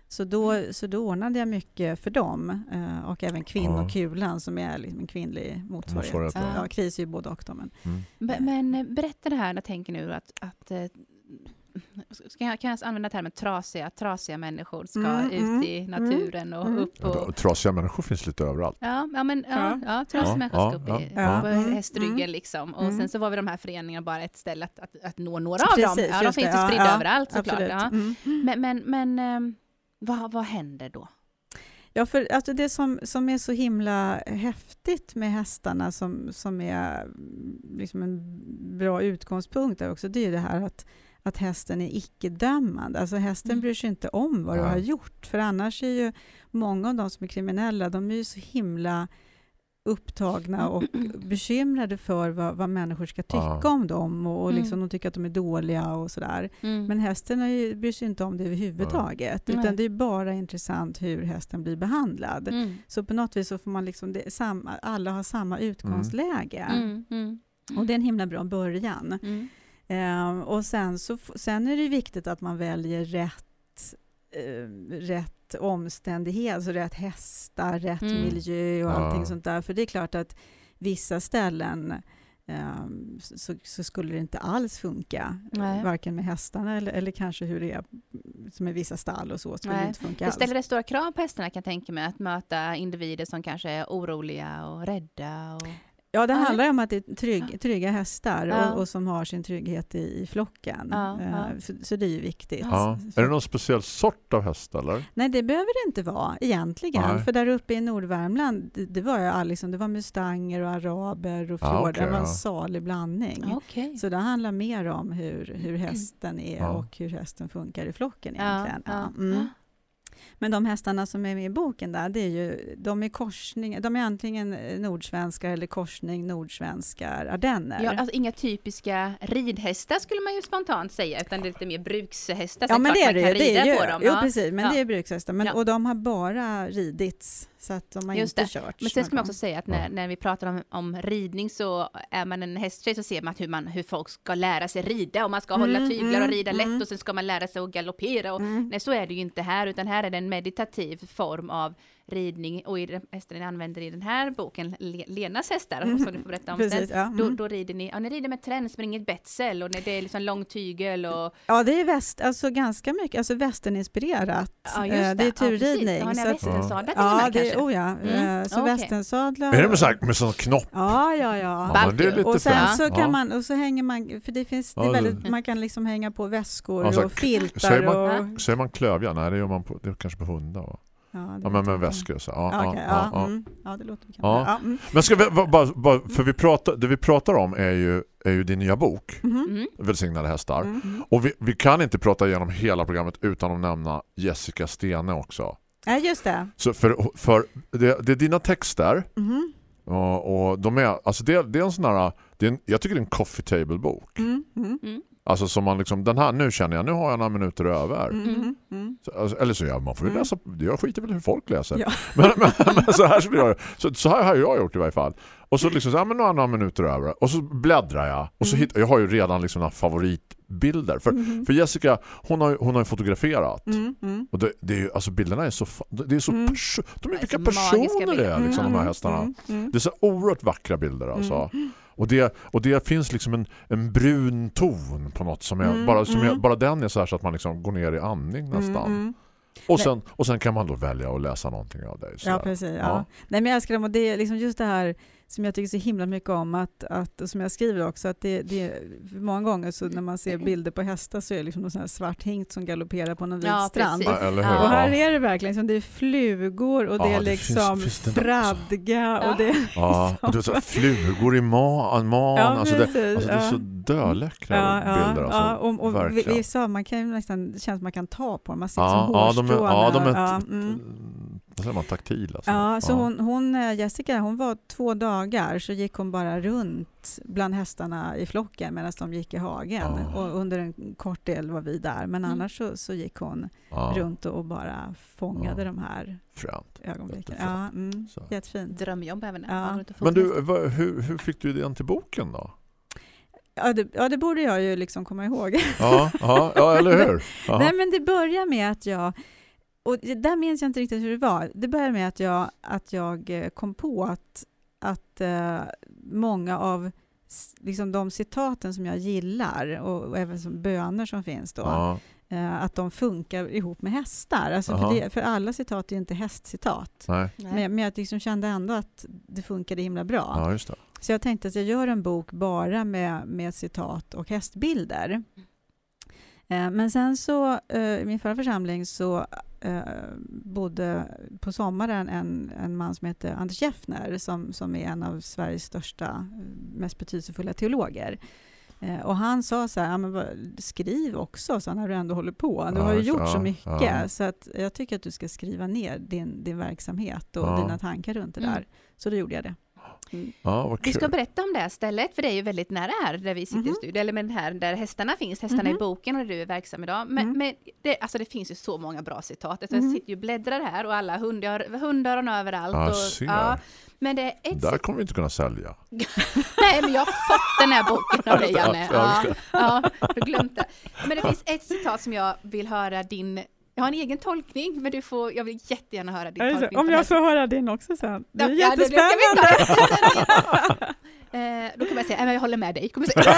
Så, då, så då ordnade jag mycket för dem eh, och även Kvinnokulan som är liksom en kvinnlig motsvarighet. Ja. Ja, KRIS är ju både och. Då, men. Mm. Men, men berätta det här, jag tänker nu att, att eh, ska jag, kan jag använda termen trasiga, trasiga människor ska Mm, ut mm, i naturen och mm. upp Ja, och... Trasiga människor finns lite överallt. Ja, ja, men ja, Ja. trasiga Ja, människor ska upp ja, i, ja. på Mm, hästryggen mm. liksom. Och Mm. sen så var vi de här föreningarna bara ett ställe att, att, att nå några av dem. Precis, Ja, de just finns det. ju spridda ja, överallt såklart. Mm. Men, men, men ehm, vad, vad händer då? Ja, för alltså det som, som är så himla häftigt med hästarna som, som är mm, liksom en bra utgångspunkt där också, det är ju det här att, att hästen är icke-dömande. Alltså hästen Mm. bryr sig inte om vad du Nej. har gjort, för annars är ju många av de som är kriminella, de är ju så himla upptagna och bekymrade för vad, vad människor ska tycka Ja. om dem och, och Mm. liksom de tycker att de är dåliga och sådär. Mm. Men hästen är ju, bryr sig inte om det överhuvudtaget, Nej. utan det är bara intressant hur hästen blir behandlad. Mm. Så på något vis så får man liksom, det, samma, alla har samma utgångsläge. Mm. Mm. Och det är en himla bra början. Mm. Ehm, och sen, så, sen är det viktigt att man väljer rätt, eh, rätt omständighet, alltså rätt hästar, rätt Mm. miljö och allting Ja. sånt där. För det är klart att vissa ställen ehm, så, så skulle det inte alls funka, Nej. varken med hästarna eller, eller kanske hur det är som i vissa stall och så, skulle Nej. det inte funka Det alls. ställer det stora krav på hästarna kan jag tänka mig, att möta individer som kanske är oroliga och rädda. Och... Ja, det handlar om att det är trygg, trygga hästar Ja. och, och som har sin trygghet i, i flocken. Ja, Eh, ja. Så, så det är ju viktigt. Är det någon speciell sort av häst eller? Nej, det behöver det inte vara egentligen. Nej. För där uppe i Nordvärmland, det, det var ju liksom, det var mustanger och araber och Ja, fjordar. okej, det var en ja. salig blandning. Okej. Så det handlar mer om hur, hur hästen är Ja. och hur hästen funkar i flocken Ja, egentligen. ja. Mm. Men de hästarna som är med i boken där, det är ju, de är korsning, de är antingen eh, nordsvenskar eller korsning nordsvenskar ardenner. Ja, alltså inga typiska ridhästar skulle man ju spontant säga, utan det är lite mer brukshästar. Ja, men det är man det kan ju. Det rida är ju på dem. jo, ja. precis, men Ja. det är brukshästar. Men, Ja. Och de har bara ridits, så att de har Just inte det. kört. Men sen ska man också säga att när, när vi pratar om, om ridning så är man en hästtjej så ser man hur, man hur folk ska lära sig rida och man ska hålla Mm, tyglar och mm, rida mm. lätt och sen ska man lära sig att galoppera. Och, Mm. Nej, så är det ju inte här, utan här är det en meditativ form av ridning och i den hästen ni använder i den här boken, Le- Lenas hästar, Mm. som du får berätta om Precis, sen. ja. Då, Mm. då rider ni, ja, ni rider med tränspringet betsel och när det är liksom lång tygel och Ja, det är väst, alltså ganska mycket alltså västerninspirerat. Ja, just Eh, det. det är precis. turridning. Ja, ni har så att- västernsadlar till ja, med det, kanske? oh ja. Mm. Eh, Så Okej. västernsadlar. Är det med, så här, med sån knopp? Ja, ja, ja. Ja, men det är lite och sen så kan man, och så hänger man, för det finns, det är det- väldigt, man kan liksom hänga på väskor Alltså, och filtar säger man- och... Säger man klövja? Nej, det gör man på, det är kanske på hundar va? Ja, Ja, men med väskor så. Ja, Ja, ja, okej, ja, ja, ja. mm. ja, det låter bekant. Ja. Ja. mm. Men ska vi, va- bara, bara, för vi pratar, det vi pratar om är ju, är ju din nya bok, Mhm. mm. Välsignade hästar. Mm. Och vi, vi kan inte prata igenom hela programmet utan att nämna Jessica Stene också. Ja, just det. Så för, för det, det är dina texter och, och de är, alltså det, det är en sån här, det är en, jag tycker det är en coffee table bok. Mm. Mm. Mm. Alltså som man liksom, den här, nu känner jag, nu har jag några minuter över. Mm. Mm. Så, alltså, eller så gör man får ju Mm. läsa, jag skiter väl hur folk läser. Ja. Men, men, men så här skulle jag. Så, så här har jag gjort i varje fall. Och så liksom så här, men nu har jag några minuter över. Och så bläddrar jag. Och så Mm. hittar, jag har ju redan liksom några favoritbilder. För, Mhm. för Jessica, hon har ju, hon har fotograferat. Mm. Mm. Och det, det är ju, alltså bilderna är så, det är så Mm. de är vilka personer det bilder. är liksom de här Mm. hästarna. Mm. Mm. Det är så oerhört vackra bilder alltså. Mm. Och det, och det finns liksom en, en brun ton på något som är, Mm, bara, som är, mm. bara den är så här så att man liksom går ner i andning nästan. Mm. Mm. Och, sen, och sen kan man då välja att läsa någonting av dig. Ja, precis. Ja. Ja. Nej, men jag älskar dem och det är liksom just det här som jag tycker så himla mycket om att, att och som jag skriver också att det, det många gånger så när man ser bilder på hästar så är det liksom någon sån här svart hink som galopperar på någon vit Ja, strand. Ja. Och här Ja. är det verkligen som det är flugor och Ja, det är det finns- liksom finns fradga Ja. och det Ja, och det är så här flugor i man, man Ja, alltså, det, alltså det är så döläckra Ja, ja, bilder alltså. ja, och, och vi, verkligen. vi sa, man kan ju nästan, det känns som man kan ta på dem, man ser ja, som ja, de är, ja, de är mm. Vad säger man, taktila. alltså. Ja, så Hon, hon, eh, Jessica, hon var två dagar så gick hon bara runt bland hästarna i flocken medan de gick i hagen. Ja. Och under en kort del var vi där, men Mm. annars så, så gick hon ja, runt och bara fångade Ja. de här fränt. ögonblicken. Jättefint. Ja, mm, Så. jättefint. drömjobb även. Ja. Ja. Men du, vad, hur, hur fick du idén till boken då? Ja det, ja, det borde jag ju liksom komma ihåg. Ja, ja, ja eller hur? Ja. Nej, men det börjar med att jag och där minns jag inte riktigt hur det var. Det började med att jag, att jag eh, kom på att, att eh, många av liksom de citaten som jag gillar och, och även som böner som finns då, Ja, eh, att de funkar ihop med hästar. Alltså för, det, för alla citat är ju inte hästcitat. nej. Nej. Men, men jag liksom kände ändå att det funkade himla bra. Ja, just det. Så jag tänkte att jag gör en bok bara med, med citat och hästbilder. Eh, Men sen så, eh, i min förra församling så eh, bodde på sommaren en, en man som heter Anders Jeffner som, som är en av Sveriges största, eh, mest betydelsefulla teologer. Eh, Och han sa så här, ja, skriv också så när du ändå håller på. Du Ja, har ju gjort så mycket så att jag tycker att du ska skriva ner din, din verksamhet och dina tankar runt det Mm. där. Så då gjorde jag det. Ja, vad Vi kul. ska berätta om det här stället, för det är ju väldigt nära här där vi sitter i Mhm. studion, eller men här där hästarna finns, hästarna i Mhm. boken och där du är verksam idag. Men, Mm. men det, alltså det finns ju så många bra citat. Alltså Mhm. Jag sitter ju och bläddrar här och alla hundar, hundöron överallt. Ja, och, ser. men det är ett Där kommer vi inte kunna sälja. Nej, men jag har fått den här boken av dig, Janne. Ja, Ja, ja, glömt det. Men det finns ett citat som jag vill höra din... Jag har en egen tolkning, men du får, jag vill jättegärna höra din tolkning. Om jag får höra din också sen. Det är Ja, ja, jättespännande! Eh, då kan man säga, "Nej, men jag håller med dig. Kommer jag säga.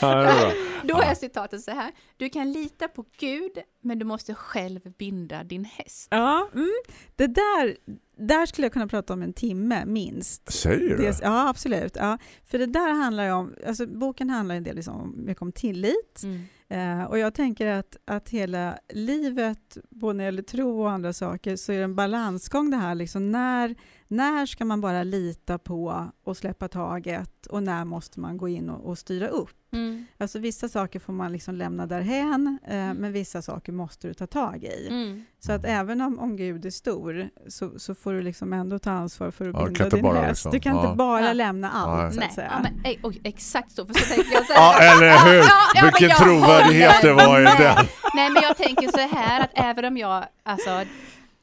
Ja. Då är citatet så här. Du kan lita på Gud, men du måste själv binda din häst. Ja, mm. det där, där skulle jag kunna prata om en timme minst. Säger du? Ja, absolut. Ja. För det där handlar ju om, alltså boken handlar en del liksom, mycket om tillit. Eh, och jag tänker att, att hela livet, både när det gäller tro och andra saker, så är det en balansgång det här, liksom när, när ska man bara lita på och släppa taget och när måste man gå in och, och styra upp? Mm. Alltså vissa saker får man liksom lämna därhän, eh, Mm. men vissa saker måste du ta tag i. Mm. Så att även om, om Gud är stor så, så får du liksom ändå ta ansvar för att Ja, binda din bara häst. liksom- du kan ja. inte bara Ja. lämna allt, Nej. så att säga. ja, men, ej, oj, exakt så, för så tänker jag så här. Ja, eller hur? Ja, ja, men Vilken trovärdighet det var i den. Nej, men jag tänker så här att även om jag, alltså,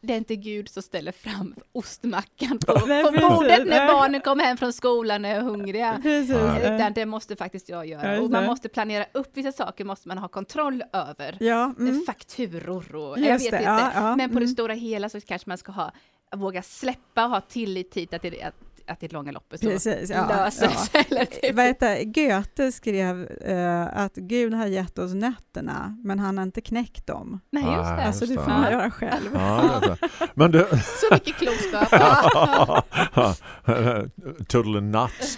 det är inte Gud som ställer fram ostmackan på, Nej, på precis. bordet när Nej. barnen kommer hem från skolan och är hungriga. Precis. Utan det måste faktiskt jag Ja, göra. Och man måste planera upp vissa saker, måste man ha kontroll över. Ja, mm. Fakturor och Just jag vet det, inte. ja, ja, Men på det mm. stora hela så kanske man ska ha, våga släppa och ha tillit till att det, att, att det långa loppet så Precis, ja, löser ja. sig. Eller typ. Vad heter, Goethe skrev eh, att Gud har gett oss nötterna, men han har inte knäckt dem. Nej, just Nej, det. Alltså det det. får man göra själv. Ja. Men du... Så mycket klokskap. Ja. totally nuts.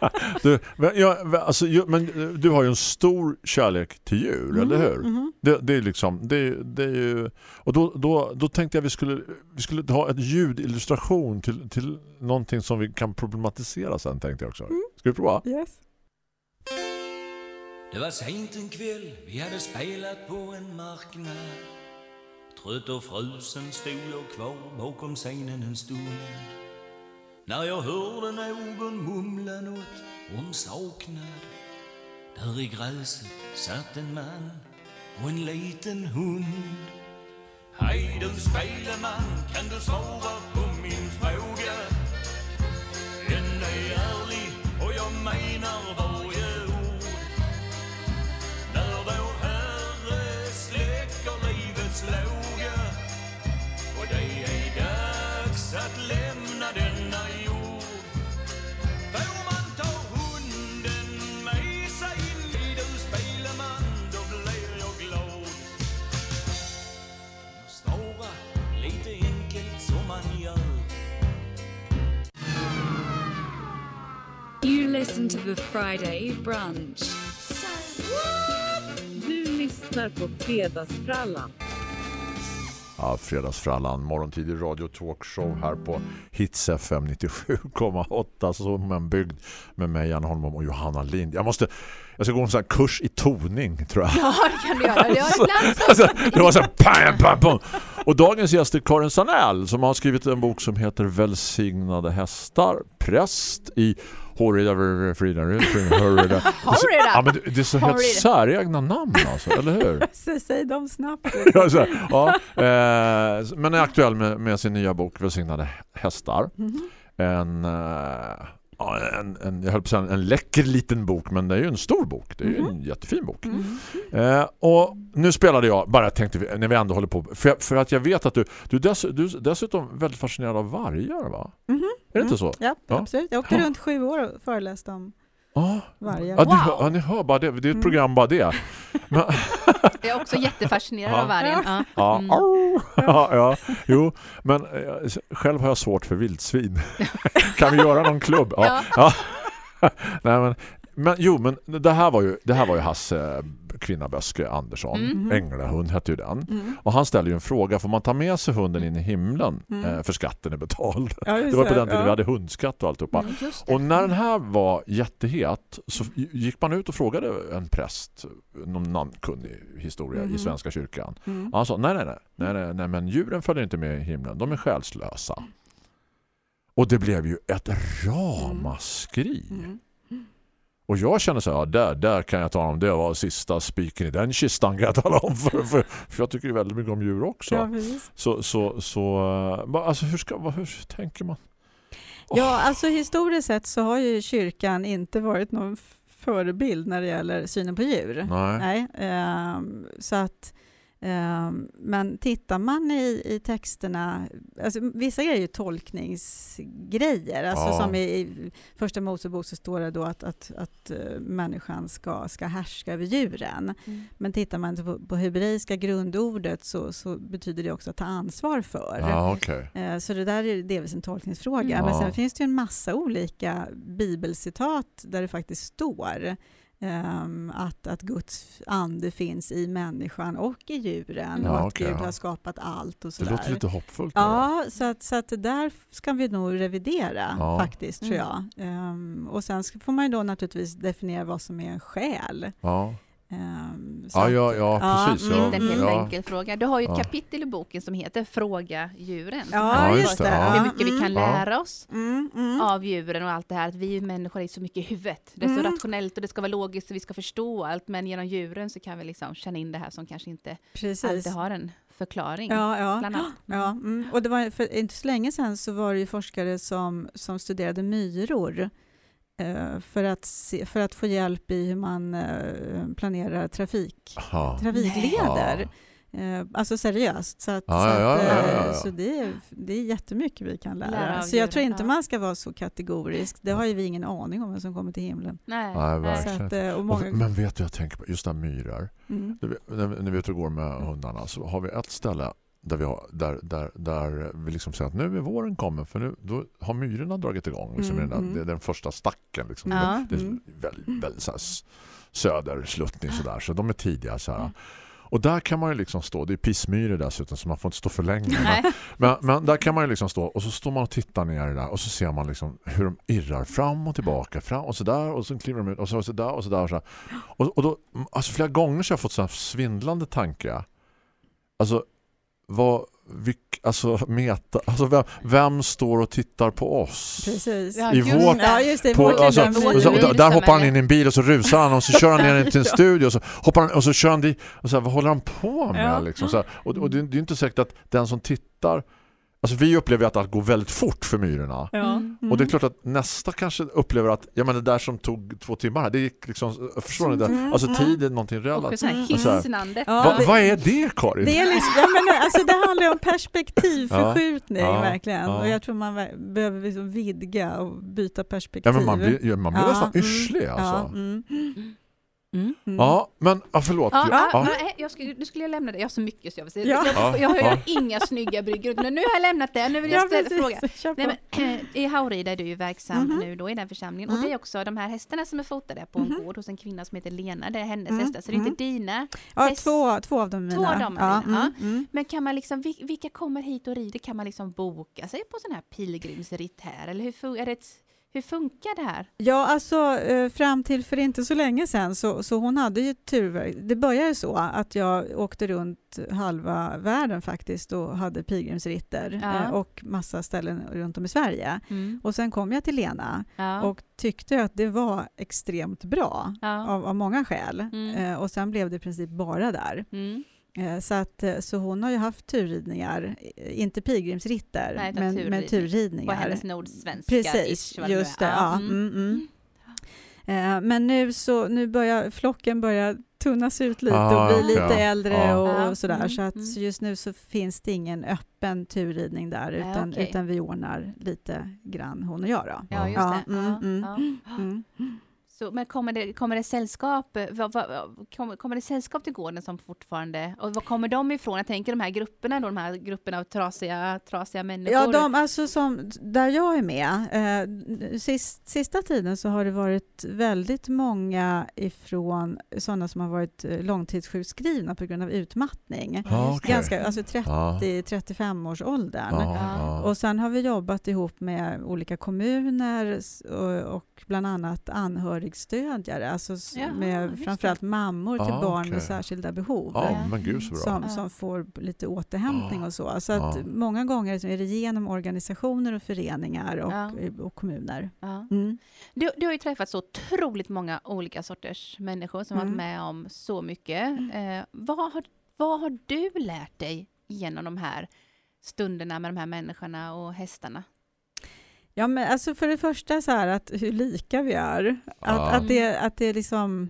Du, du, men, ja, alltså, men du har ju en stor kärlek till djur, Mhm, eller hur? mhm. Det, det är liksom, det, det är ju, och då, då, då tänkte jag vi skulle, vi skulle ha ett ljudillustration till, till någonting som vi kan problematisera sen tänkte jag också. Mm. Ska vi prova? Yes. Det var sent en kväll, vi hade spelat på en marknad. Trött och frusen stod jag kvar bakom scenen en stund. När jag hörde någon mumla något om saknad. Där i gräset satt en man och en liten hund. Hej du speleman, kan du svara på min fråga? Den är ärlig och jag menar listen to the Friday brunch. Du lyssnar på Fredagsfrallan. Ja, Fredagsfrallan, morgontidig radio talkshow här på Hits FM 97,8 som en byggd med mig, Jan Holmom och Johanna Lind. Jag måste, jag ska gå en sån här kurs i toning tror jag. ja, det kan du göra. Det har ibland så. Alltså, det var så här pam, pam, pam. Och dagens gäst är Karin Sanell som har skrivit en bok som heter Välsignade hästar, präst i Horrida Frida Horrida. Ja, men det är så helt säregna namn alltså, eller hur? Så säg dem snabbt. Ja, så ja, eh, men är aktuell med, med sin nya bok Välsignade hästar. Mhm. En, eh, ja, en, en, jag höll på att säga en läcker liten bok men det är ju en stor bok. Det är ju en jättefin bok. Mm. Eh, och nu spelade jag, bara tänkte vi, när vi ändå håller på, för, för att jag vet att du, du, dess, du dessutom väldigt fascinerad av vargar va? Mhm. Är det inte så? Ja, Ja. absolut. Jag åkte runt sju år och föreläste om Ja, vargar. ja, ni, Wow. hör, ja, ni hör bara det, det är ett Mm. program bara det. Men, Jag är också jättefascinerad Ja. av vargen. Ja. Ja, Mm. ja, ja, jo, men eh, själv har jag svårt för vildsvin. kan vi göra någon klubb? Ja. ja. Nej, men, men jo, men det här var ju, det här var ju Hasse Kvinnaböske Andersson. Mm. Änglahund hette ju den. Mm. Och han ställer ju en fråga, får man ta med sig hunden in i himlen Mm. eh, för skatten är betald? Ja, Det var på den tiden ja. vi hade hundskatt och alltihopa. Mm, det. Och när den här var jättehet så gick man ut och frågade en präst, någon namnkunnig historia Mhm. i Svenska kyrkan. Mm. Han sa, nej, nej, nej, nej, nej, nej, men djuren följer inte med i himlen, de är själslösa. Och det blev ju ett ramaskri. Mm. Och jag känner så här, ja, där, där kan jag tala om, det var sista spiken i den kistan kan jag tala om. För, för, för jag tycker väldigt mycket om djur också. Ja. Så, så, så eh, alltså hur, ska, hur tänker man? Ja, alltså historiskt sett så har ju kyrkan inte varit någon förebild när det gäller synen på djur. Nej. Nej, ehm, så att, men tittar man i, i texterna, alltså vissa är ju tolkningsgrejer. Alltså Ja. som i, i första Mosebok så står det då att, att, att eh, människan ska, ska härska över djuren. Mm. Men tittar man på, på hebreiska grundordet så, så betyder det också att ta ansvar för. Ja, okej. Eh, Så det där är delvis en tolkningsfråga. Mm. Men Ja. sen finns det ju en massa olika bibelcitat där det faktiskt står ehm, att, att Guds ande finns i människan och i djuren Ja, och att okej, Gud ja. har skapat allt och Det sådär. låter lite hoppfullt. Ja, så att, så att det där ska vi nog revidera Ja. faktiskt, tror Mm. jag. Ehm, och sen får man ju då naturligtvis definiera vad som är en själ. Ja, Så ja, ja, ja precis. mm, Ja, Inte en helt ja. enkel fråga. Du har ju ett Ja. kapitel i boken som heter Fråga djuren. Ja, just det, ja. Hur mycket vi kan Mm. lära oss Mm, mm. av djuren och allt det här. Att vi människor är så mycket i huvudet. Det är så Mm. rationellt och det ska vara logiskt och vi ska förstå allt. Men genom djuren så kan vi liksom känna in det här som kanske inte Precis. alltid har en förklaring. Ja, ja. Bland annat. Ja, mm. och det var för inte så länge sedan så var det ju forskare som, som studerade myror för, att se, för att få hjälp i hur man eh, planerar trafik, Ja. trafikleder. Eh, alltså seriöst. Så, att, Ja, så, ja, att, ja, ja, eh, ja, ja. så det, är, det är jättemycket vi kan lära. Lära så jag tror inte ja. man ska vara så kategorisk. Det har ju vi ingen aning om vem som kommer till himlen. Nej, Nej, nej. verkligen. Så att, eh, många, men vet du, jag tänker på just det här myror. mm. Du när vi är ute och går med hundarna så har vi ett ställe där vi, har, där, där, där vi liksom säger att nu är våren kommen för nu då har myrorna dragit igång. Liksom, Mm, den, mm. det är den första stacken. Liksom. Ja. Det är Mm. väldigt, väldigt så här södersluttning sådär. Så de är tidiga så här. Och där kan man ju liksom stå, det är pissmyror dessutom så man får inte stå för länge. Nej. Men, men där kan man ju liksom stå och så står man och tittar ner där och så ser man liksom hur de irrar fram och tillbaka fram och så där och så kliver de ut och så, och så där och så där och så. Och, och då, alltså flera gånger så har jag fått så här svindlande tanke. Alltså vad vilk, alltså meta, alltså vem, vem står och tittar på oss? Precis. I vårt-. Ja, just det. På, vårt alltså, myr. där hoppar han in i en bil och så rusar han och så kör han ner in till en studio och så hoppar han och så kör han dit och så här, vad håller han på med Ja. liksom, så här, och, och det, det är inte säkert att den som tittar alltså vi upplever att det går väldigt fort för myrorna Ja. Mm. och det är klart att nästa kanske upplever att ja, men det där som tog två timmar här, det gick liksom, förstår ni det? Mm, Alltså mm. tid är någonting relativt. Mm. Hisnande. Ja, Va, vad är det Karin? Det, är liksom, ja, men, alltså, det handlar om perspektivförskjutning Ja, ja, verkligen. ja. Och jag tror man ver- behöver liksom vidga och byta perspektiv. ja, men man blir, man blir Ja, nästan mm, yrslig Ja, alltså. mm, Mm. mm. Ja, men ja, förlåt. Ja, Ja, ja. nej, jag skulle, nu skulle jag lämna det. Jag har så mycket så jag vill säga. Ja. Jag, jag har ju Ja. inga snygga bryggor. Men nu har jag lämnat det. Nu vill jag Ja, ställa precis. fråga. Nej, men, i Haurida är du ju verksam Mhm. nu då i den församlingen. Mm. Och det är också de här hästarna som är fotade på en Mhm. gård hos en kvinna som heter Lena. Det är hennes Mm, hästar. Så det är inte mm. dina. ja, häst- två, två av dem är Två mina. av dem ja, dina, mm, mm. Men kan man liksom, vil- vilka kommer hit och rider? Kan man liksom boka sig på sån här pilgrimsritt här? Eller hur, är det ett, hur funkar det här? Ja, alltså eh, fram till för inte så länge sedan så, så hon hade ju tur. Det började så att jag åkte runt halva världen faktiskt och hade pilgrimsritter Ja. eh, och massa ställen runt om i Sverige. Och sen kom jag till Lena Ja. och tyckte att det var extremt bra ja. av, av många skäl. Mm. Eh, och sen blev det i princip bara där. Mm. Eh, så, att, eh, så hon har ju haft turridningar, eh, inte pilgrimsritter, Nej, men, turridning. men På turridningar. hennes nordsvenska. Precis, ish, just det. Ja, Mm. mm, mm. Men nu, så, nu börjar flocken börja tunnas ut lite Ah, och bli lite ja. äldre Ja. och Ja, sådär. mm, så att mm. så just nu så finns det ingen öppen turridning där, utan, okej. utan vi ordnar lite grann hon och jag. Då. Ja, just Ja, det. mm, ja, mm. Mm. Så, men kommer det, kommer det sällskap, eh, vad, vad, kommer, kommer det sällskap till gården som fortfarande, och var kommer de ifrån? Jag tänker de här grupperna då, de här grupperna av trasiga, trasiga människor. Ja, de, alltså som, där jag är med, eh, sist, sista tiden så har det varit väldigt många ifrån sådana som har varit eh, långtidssjukskrivna på grund av utmattning. Ja, okej. Ganska, alltså Ja. 30-35-årsåldern. Ja, ja. Och sen har vi jobbat ihop med olika kommuner och, och bland annat anhörigstödjare, alltså Jaha, med framförallt mammor till Ah, barn okej. med särskilda behov. ja, men gud så bra. Som, Ja. som får lite återhämtning och så. Så att Ja. många gånger är det genom organisationer och föreningar och, Ja. och kommuner. Ja. Mm. Du, du har ju träffat så otroligt många olika sorters människor som Mm. varit med om så mycket. Eh, vad, har, vad har du lärt dig genom de här stunderna med de här människorna och hästarna? Ja, men alltså för det första så här att hur lika vi är. Att, Ja. att, det, att det liksom,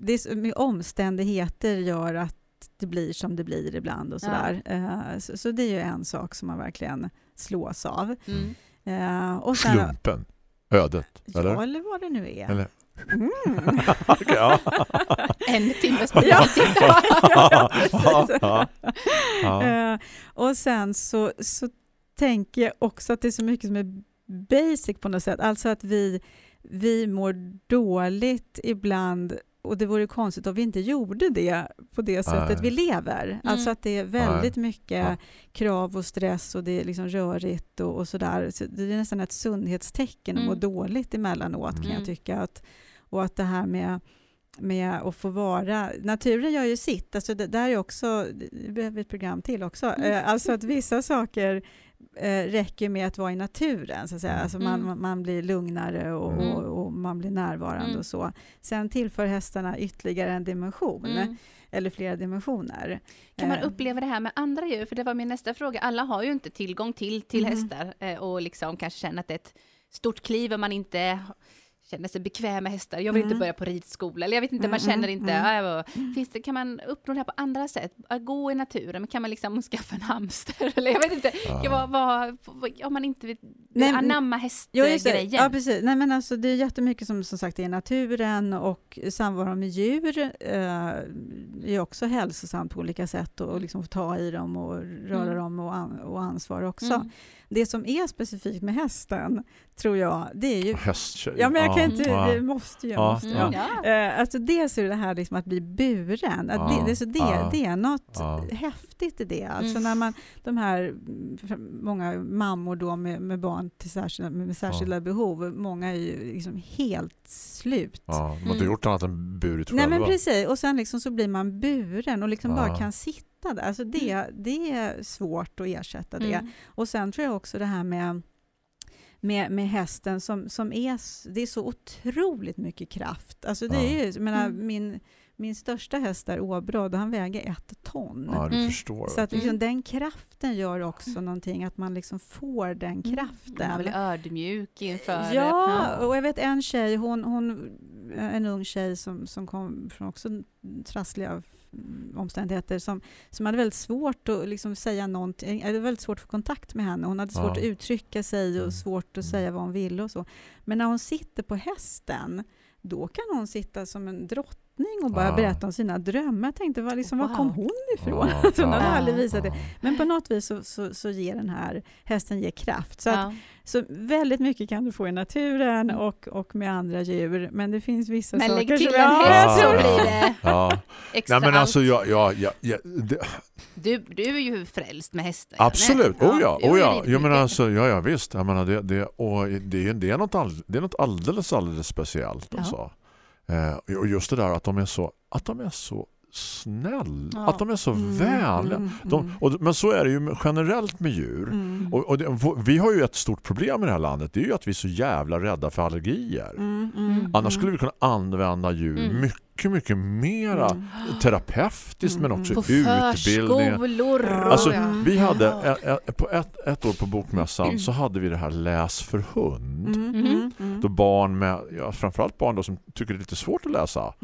det är omständigheter gör att det blir som det blir ibland och Ja. sådär. Eh, så, så det är ju en sak som man verkligen slås av. Mm. Eh, och sen, Slumpen. Ödet. ja, Eller? eller vad det nu är. eller? Mm. Ja. En timmes Ja. ja. Ja. Ja. Eh, och sen så, så tänker jag också att det är så mycket som är basic på något sätt. Alltså att vi, vi mår dåligt ibland och det vore konstigt om vi inte gjorde det på det sättet Nej. vi lever. Alltså att det är väldigt mycket Ja. krav och stress och det är liksom rörigt och, och sådär. Så det är nästan ett sundhetstecken att må Mm. dåligt emellanåt kan Mm. jag tycka. Att, och att det här med med att få vara... Naturen gör ju sitt. Alltså det där är också... Det behöver vi ett program till också. Mm. Eh, Alltså att vissa saker eh, räcker med att vara i naturen. Så att säga. Alltså man, Mm. man- blir lugnare och, Mm. och, och man blir närvarande Mm. och så. Sen tillför hästarna ytterligare en dimension. Mm. Eller flera dimensioner. Kan man Eh, uppleva det här med andra djur? För det var min nästa fråga. Alla har ju inte tillgång till, till Mhm. hästar eh, och liksom kanske känner att det är ett stort kliv om man inte känner sig bekväm med hästar. Jag vill inte Mm. börja på ridskola, eller jag vet inte, man Mm, känner mm, inte, mm. "Ah, jag var- finns det, kan man uppnå det här på andra sätt? Att gå i naturen, men kan man liksom skaffa en hamster? Eller jag vet inte, Ja. vad, vad, vad, om man inte vill Nej, anamma hästgrejen. Ja, precis. Nej, men alltså, det är jättemycket som, som sagt är i naturen och samvaro med djur eh, är också hälsosamt på olika sätt och, och liksom få ta i dem och röra Mm. dem och, an, och ansvar också. Mm. Det som är specifikt med hästen, tror jag, det är ju... Hästtjej. Ja, men jag kan inte... Ja. Det måste jag. Ja, Måste Mm, jag. ja. Eh, alltså dels är det det här liksom att bli buren. Att Ja, det, det, så det, ja, det är något ja. häftigt i det. Alltså Mm. när man, de här, mm, många mammor då med, med barn till särskilda, med särskilda behov, många är ju liksom helt slut. Ja, de har inte Mm. gjort annat än burit Nej själva. men precis, och sen liksom så blir man buren och liksom Ja. bara kan sitta där. Alltså det, det är svårt att ersätta det. Mm. Och sen tror jag också det här med med, med hästen som, som är, det är så otroligt mycket kraft. Alltså det Ja. är ju, jag menar, Mm. min, min största häst är Åbråd och han väger ett ton. Ja, du Mm. förstår. Så att liksom Mm. den kraften gör också någonting, att man liksom får den kraften. Man blir ödmjuk inför... Ja, och jag vet en tjej, hon, hon, en ung tjej som, som kom från också trassliga mm, omständigheter som, som hade väldigt svårt att liksom säga någonting, det var väldigt svårt att få kontakt med henne. Hon hade svårt Ja. att uttrycka sig och Mm. svårt att säga vad hon ville och så. Men när hon sitter på hästen, då kan hon sitta som en drottning och bara Ja. berätta om sina drömmar. Jag tänkte, var, liksom, var Wow. kom hon ifrån? Ja, så hon hade ja. aldrig visat det. Ja. Men på något vis så, så, så ger den här hästen ger kraft. Så att, Ja. så väldigt mycket kan du få i naturen och, och med andra djur, men det finns vissa Men saker lägg till som... en häst så Ja. blir det Ja. extra Nej men alltså allt. jag, jag, jag, jag det, Du, du är ju frälst med hästar. Absolut, oh ja, oh ja. Jag menar alltså, ja, ja visst. Jag menar det, det, och det, är- det, är något all, det är något alldeles, alldeles speciellt Ja. alltså. Eh, Eh, och just det där att de är så, att de är så snäll, Ja. att de är så Mm, vänliga. mm, De, mm, och, men så är det ju generellt med djur. mm, Och, och det, vi har ju ett stort problem i det här landet. Det är ju att vi är så jävla rädda för allergier. mm, mm, Annars mm, skulle vi kunna använda djur Mm. mycket, mycket mera mm. terapeutiskt men Mm. också På utbildning. Alltså, vi hade ä- på ett, ett år på bokmässan så hade vi det här läs för hund. Mm, mm, mm. Då barn med, ja, framförallt barn då som tycker det är lite svårt att läsa.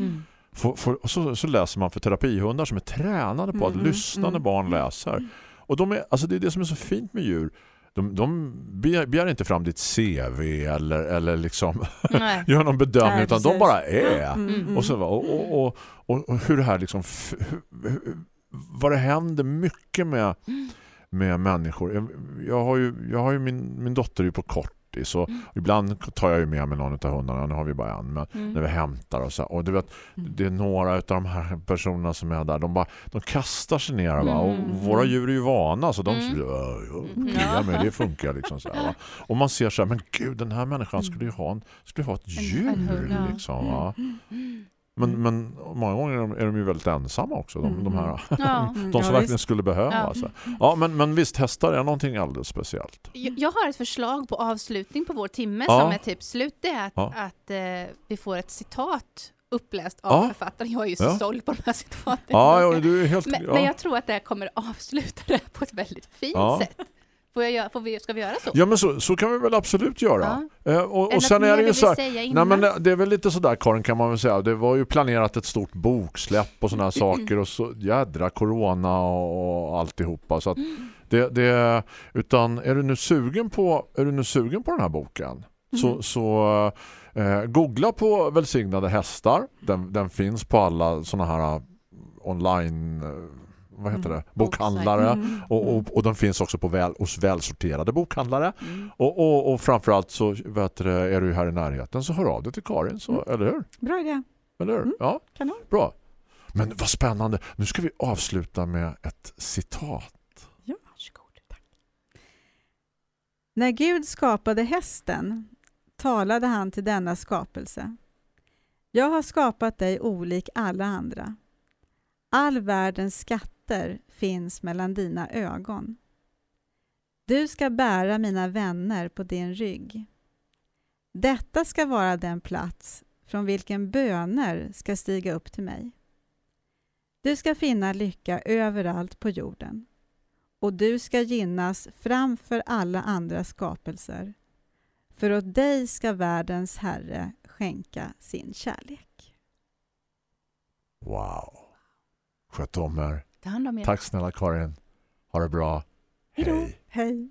Mm. Får, och så, så läser man för terapihundar som är tränade på att Mm, lyssna när mm. barn läser. Och de är, alltså det är det som är så fint med djur. De, de begär, begär inte fram ditt CV eller, eller liksom gör någon bedömning Nej, utan de bara är. Mm, mm. Och, så, och, och, och, och, hur det här liksom hur- vad det händer mycket med, med människor. Jag, jag har ju, jag har ju min, min dotter är ju på kortis och ibland tar jag ju med mig någon av hundarna. Nu har vi bara en. Men Mm. när vi hämtar och så. Och du vet, det är några av de här personerna som är där. De, bara, de kastar sig ner. Va? Och Mm. våra djur är ju vana. Så de Mm. mm. ja, Ja. men det funkar liksom så här? Och man ser så här, men gud, den här människan skulle ju ha, en, skulle ha ett djur. liksom, va? Mm. Men, men många gånger är de, är de ju väldigt ensamma också. De, de här Ja. Mm, de ja, som verkligen visst. skulle behöva. Ja. Alltså. Ja, men, men visst, hästar är någonting alldeles speciellt. Jag jag har ett förslag på avslutning på vår timme Ja. som är typ slut. Det är att, Ja. att eh, vi får ett citat uppläst av Ja. författaren. Jag är ju så Ja. såld på de här citaten. Ja, ja du är helt... men, ja. men jag tror att det här kommer avsluta det på ett väldigt fint Ja. sätt. Får jag, får vi, ska vi göra så? Ja, men så, så kan vi väl absolut göra. Eh, och, Eller och sen något är det ju så här, Nej, men är väl lite sådär Karin kan man väl säga. Det var ju planerat ett stort boksläpp och sådana här saker och så jädra corona och, och alltihopa så att det, det utan är du nu sugen på är du nu sugen på den här boken så, så eh, googla på välsignade hästar. Den, den finns på alla sådana här online eh, vad heter Mm. det? bokhandlare Mm. och, och, och de finns också på väl, hos välsorterade bokhandlare Mm. och, och, och framförallt så vet du, är du här i närheten så hör av dig till Karin så, eller hur? Bra idé. Eller hur? Ja, Kanon. bra. Men vad spännande. Nu ska vi avsluta med ett citat. Ja, varsågod. Tack. När Gud skapade hästen talade han till denna skapelse. Jag har skapat dig olik alla andra. All världens skatter finns mellan dina ögon. Du ska bära mina vänner på din rygg. Detta ska vara den plats från vilken böner ska stiga upp till mig. Du ska finna lycka överallt på jorden och du ska gynnas framför alla andra skapelser. För åt dig ska världens Herre skänka sin kärlek. Wow. Sköt om er. Ta hand om er. Tack snälla Karin. Ha det bra. Hejdå. Hej. Hej!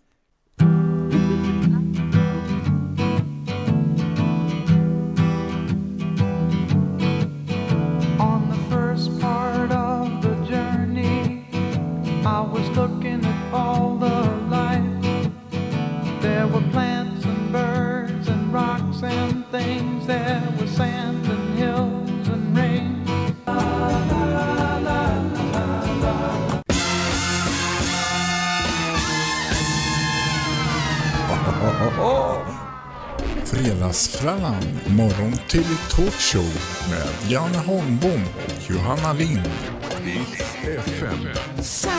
On the first part of the journey, I was looking Fredagsfrallan, morgon till talkshow med Janne Holmbom och Johanna Lind. FM. Say